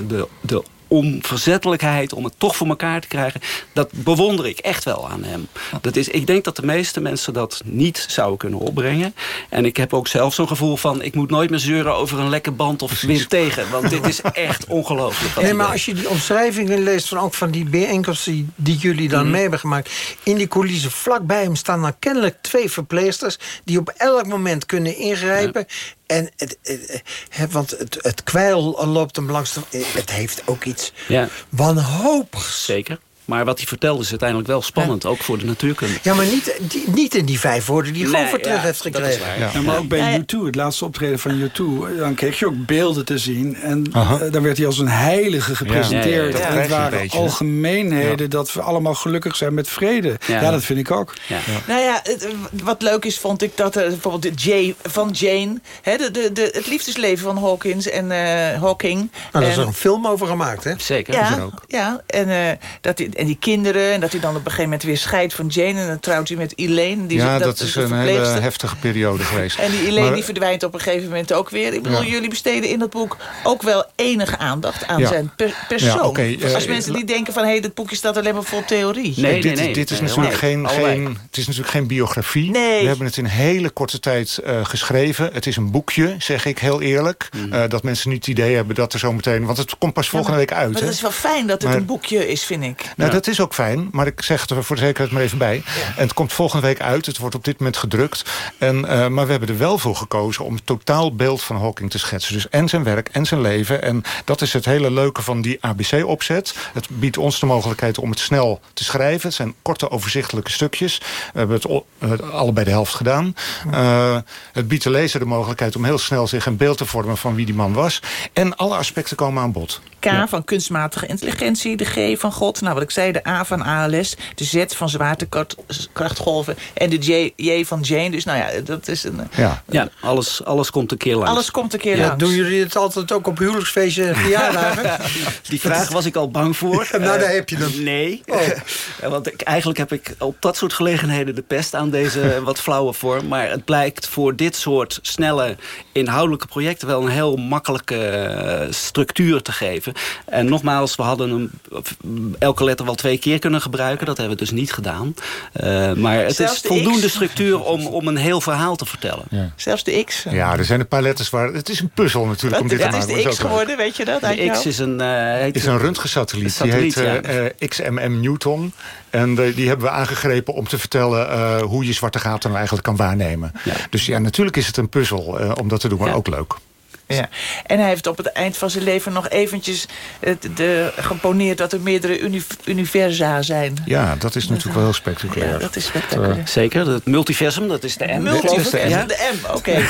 L: de, de onverzettelijkheid om het toch voor elkaar te krijgen... dat bewonder ik echt wel aan hem. Dat is, ik denk dat de meeste mensen dat niet zouden kunnen opbrengen. En ik heb ook zelf zo'n gevoel van... ik moet nooit meer zeuren over een lekke band of wind tegen. Want dit is echt ongelooflijk.
F: Nee, maar als je die omschrijvingen leest van ook van die bijeenkomsten die, die jullie dan
L: Mhm.
F: mee hebben gemaakt. In die coulissen vlakbij hem staan dan kennelijk twee verpleegsters die op elk moment kunnen ingrijpen. En het, het- het- want het, het kwijl loopt hem langs de. Het heeft ook iets
L: Ja.
F: wanhopigs.
L: Zeker. Maar wat hij vertelde is uiteindelijk wel spannend, ook voor de natuurkunde.
F: Ja, maar niet, die- niet in die vijf woorden die je
L: Nee,
F: gewoon voor terug
L: ja,
F: heeft
L: dat is
F: gekregen.
L: waar.
G: Ja, maar ook bij
H: Ja, ja.
G: U2, het laatste optreden van U2... dan kreeg je ook beelden te zien. En
K: Aha.
G: eh, dan werd hij als een heilige gepresenteerd.
L: Ja, ja, ja.
G: En
K: Dat
G: het waren
K: beetje,
G: algemeenheden dat we allemaal gelukkig zijn met vrede.
L: Ja.
G: Ja, dat vind ik ook.
L: Ja.
H: Nou ja, het- wat leuk is, vond ik dat er bijvoorbeeld de Jay van Jane... Hè, de, de, de, het liefdesleven van Hawkins en eh, Hawking...
F: Nou, daar is er een film over gemaakt, hè?
L: Zeker. is er
H: ja,
L: ook.
H: ja en, eh, dat en die kinderen. En dat hij dan op een gegeven moment weer scheidt van Jane. En dan trouwt hij met Elaine. Die,
K: ja, dat, is een hele heftige periode geweest.
H: En die Elaine
K: Maar-
H: die verdwijnt op een gegeven moment ook weer. Ik bedoel,
K: Ja.
H: jullie besteden in dat boek ook wel enige aandacht aan
K: Ja.
H: zijn per- persoon.
K: Ja, oké,
H: Als
K: eh,
H: mensen die denken van... hé, hey, dit boekje staat alleen maar vol theorie.
L: Nee,
K: dit,
L: nee,
K: dit is natuurlijk
L: nee,
K: geen, geen, het is natuurlijk geen biografie.
H: Nee.
K: We hebben het in hele korte tijd eh, geschreven. Het is een boekje, zeg ik heel eerlijk.
L: Mhm.
K: Eh, dat mensen niet het idee hebben dat er zo meteen... Want het komt pas volgende week uit.
H: Maar dat is wel fijn dat het
K: Maar-
H: een boekje is, vind ik.
K: Nou, dat is ook fijn, maar ik zeg het er voor de zekerheid maar even bij. En het komt volgende week uit, het wordt op dit moment gedrukt. En, eh, maar we hebben er wel voor gekozen om een totaal beeld van Hawking te schetsen. Dus en zijn werk en zijn leven. En dat is het hele leuke van die ABC-opzet. Het biedt ons de mogelijkheid om het snel te schrijven. Het zijn korte, overzichtelijke stukjes. We hebben het allebei de helft gedaan. Eh, het biedt de lezer de mogelijkheid om heel snel zich een beeld te vormen van wie die man was. En alle aspecten komen aan bod.
H: K van kunstmatige intelligentie, de G van God. Nou, wat ik zei, de A van ALS, de Z van zwaartekrachtgolven... en de J, J van Jane. Dus nou ja, dat is een...
K: Ja,
L: Ja, alles, alles komt een keer langs.
H: Alles komt een keer
F: Ja,
H: langs.
F: doen jullie het altijd ook op huwelijksfeestjes en verjaardagen?
L: Die vraag was ik al bang voor.
F: nou, daar heb je hem.
L: Nee. Eh, Want ik, eigenlijk heb ik op dat soort gelegenheden de pest aan deze wat flauwe vorm. Maar het blijkt voor dit soort snelle inhoudelijke projecten... wel een heel makkelijke eh, structuur te geven. En nogmaals, we hadden hem elke letter wel twee keer kunnen gebruiken. Dat hebben we dus niet gedaan. Eh, maar het
H: Zelfs
L: is
H: de
L: voldoende
H: X.
L: structuur om, om een heel verhaal te vertellen.
K: Ja.
H: Zelfs de X.
K: Ja, er zijn een paar letters waar... Het is een puzzel natuurlijk om dit te
H: is
K: maken.
H: de X
K: dat is ook leuk.
H: geworden, weet je dat?
L: De X is een... eh, heet
K: Het is een röntgensatelliet. Die heet eh, eh, XMM Newton. En die hebben we aangegrepen om te vertellen... eh, hoe je zwarte gaten nou eigenlijk kan waarnemen. Dus ja, natuurlijk is het een puzzel eh, om dat te doen, maar
H: Ja.
K: ook leuk.
H: Ja. En hij heeft op het eind van zijn leven nog eventjes het, de, geponeerd... dat er meerdere uni- universa zijn.
K: Ja, dat is natuurlijk wel heel spectaculair.
H: Ja, dat is spectaculair.
L: Zeker, het multiversum, dat is de M.
H: Ja, de M, oké.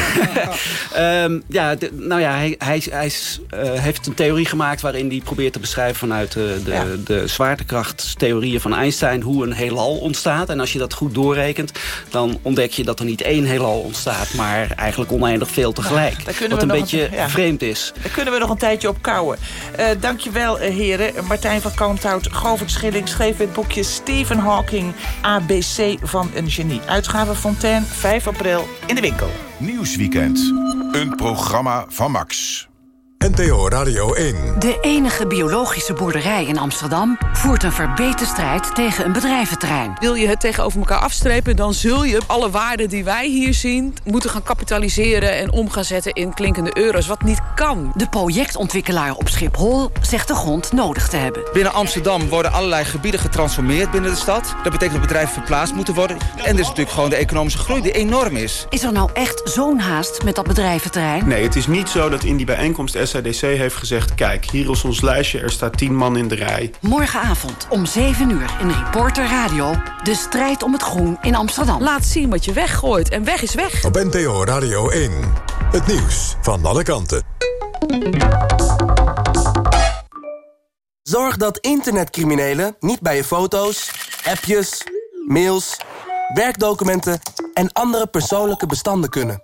L: Ehm, ja, de- nou ja, hij, hij, hij is, eh, heeft een theorie gemaakt waarin hij probeert te beschrijven vanuit de, de,
H: Ja.
L: de zwaartekrachtstheorieën van Einstein hoe een heelal ontstaat. En als je dat goed doorrekent, dan ontdek je dat er niet één heelal ontstaat, maar eigenlijk oneindig veel tegelijk.
H: daar kunnen we
L: een
H: nog
L: beetje
H: ja.
L: vreemd is.
H: Daar kunnen we nog een tijdje op kouwen. Eh dankjewel, eh, heren. Martijn van Kalmthout, Govert Schilling... schreef het boekje Stephen Hawking, ABC van een genie. Uitgave Fontaine, 5 april, in de winkel.
M: Nieuwsweekend. Een programma van Max.
N: NTO Radio 1.
O: De enige biologische boerderij in Amsterdam voert een verbeten strijd tegen een bedrijventerrein.
P: Wil je het tegenover elkaar afstrepen, dan zul je alle waarden die wij hier zien... moeten gaan kapitaliseren en om gaan zetten in klinkende euro's, wat niet kan.
O: De projectontwikkelaar op Schiphol zegt de grond nodig te hebben.
Q: Binnen Amsterdam worden allerlei gebieden getransformeerd binnen de stad. Dat betekent dat bedrijven verplaatst moeten worden. En er is natuurlijk gewoon de economische groei die enorm is.
O: Is er nou echt zo'n haast met dat bedrijventerrein?
R: Nee, het is niet zo dat in die bijeenkomst SADC heeft gezegd... kijk, hier is ons lijstje, er staat tien man in de rij.
O: Morgenavond om 7 uur in Reporter Radio. De strijd om het groen in Amsterdam.
P: Laat zien wat je weggooit en weg is weg.
N: Op NTO Radio 1. Het nieuws van alle kanten.
S: Zorg dat internetcriminelen niet bij je foto's, appjes, mails, werkdocumenten en andere persoonlijke bestanden kunnen.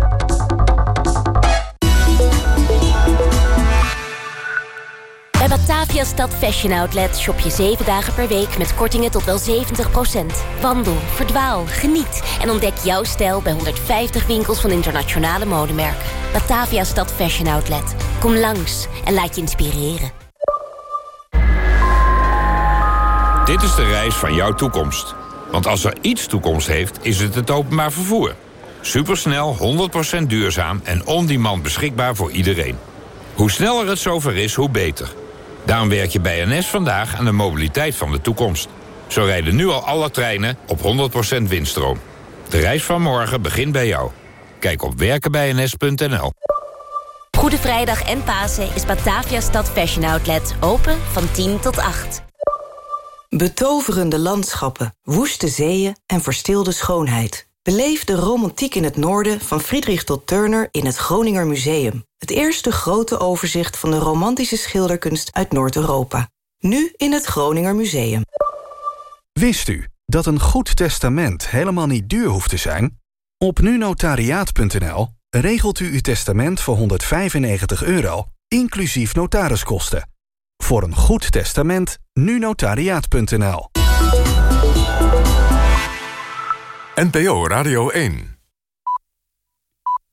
T: Batavia Stad Fashion Outlet shop je 7 dagen per week met kortingen tot wel 70%. Wandel, verdwaal, geniet en ontdek jouw stijl bij 150 winkels van internationale modemerken. Batavia Stad Fashion Outlet. Kom langs en laat je inspireren.
U: Dit is de reis van jouw toekomst. Want als er iets toekomst heeft, is het het openbaar vervoer. Supersnel, 100% duurzaam en on-demand beschikbaar voor iedereen. Hoe sneller het zover is, hoe beter. Daarom werk je bij NS vandaag aan de mobiliteit van de toekomst. Zo rijden nu al alle treinen op 100% windstroom. De reis van morgen begint bij jou. Kijk op werkenbijns.nl.
T: Goede Vrijdag en Pasen is Batavia Stad Fashion Outlet open van 10 tot 8.
V: Betoverende landschappen, woeste zeeën en verstilde schoonheid. Beleef de romantiek in het noorden van Friedrich tot Turner in het Groninger Museum. Het eerste grote overzicht van de romantische schilderkunst uit Noord-Europa. Nu in het Groninger Museum.
W: Wist u dat een goed testament helemaal niet duur hoeft te zijn? Op nunotariaat.nl regelt u uw testament voor 195 euro, inclusief notariskosten. Voor een goed testament, nunotariaat.nl
N: NPO Radio 1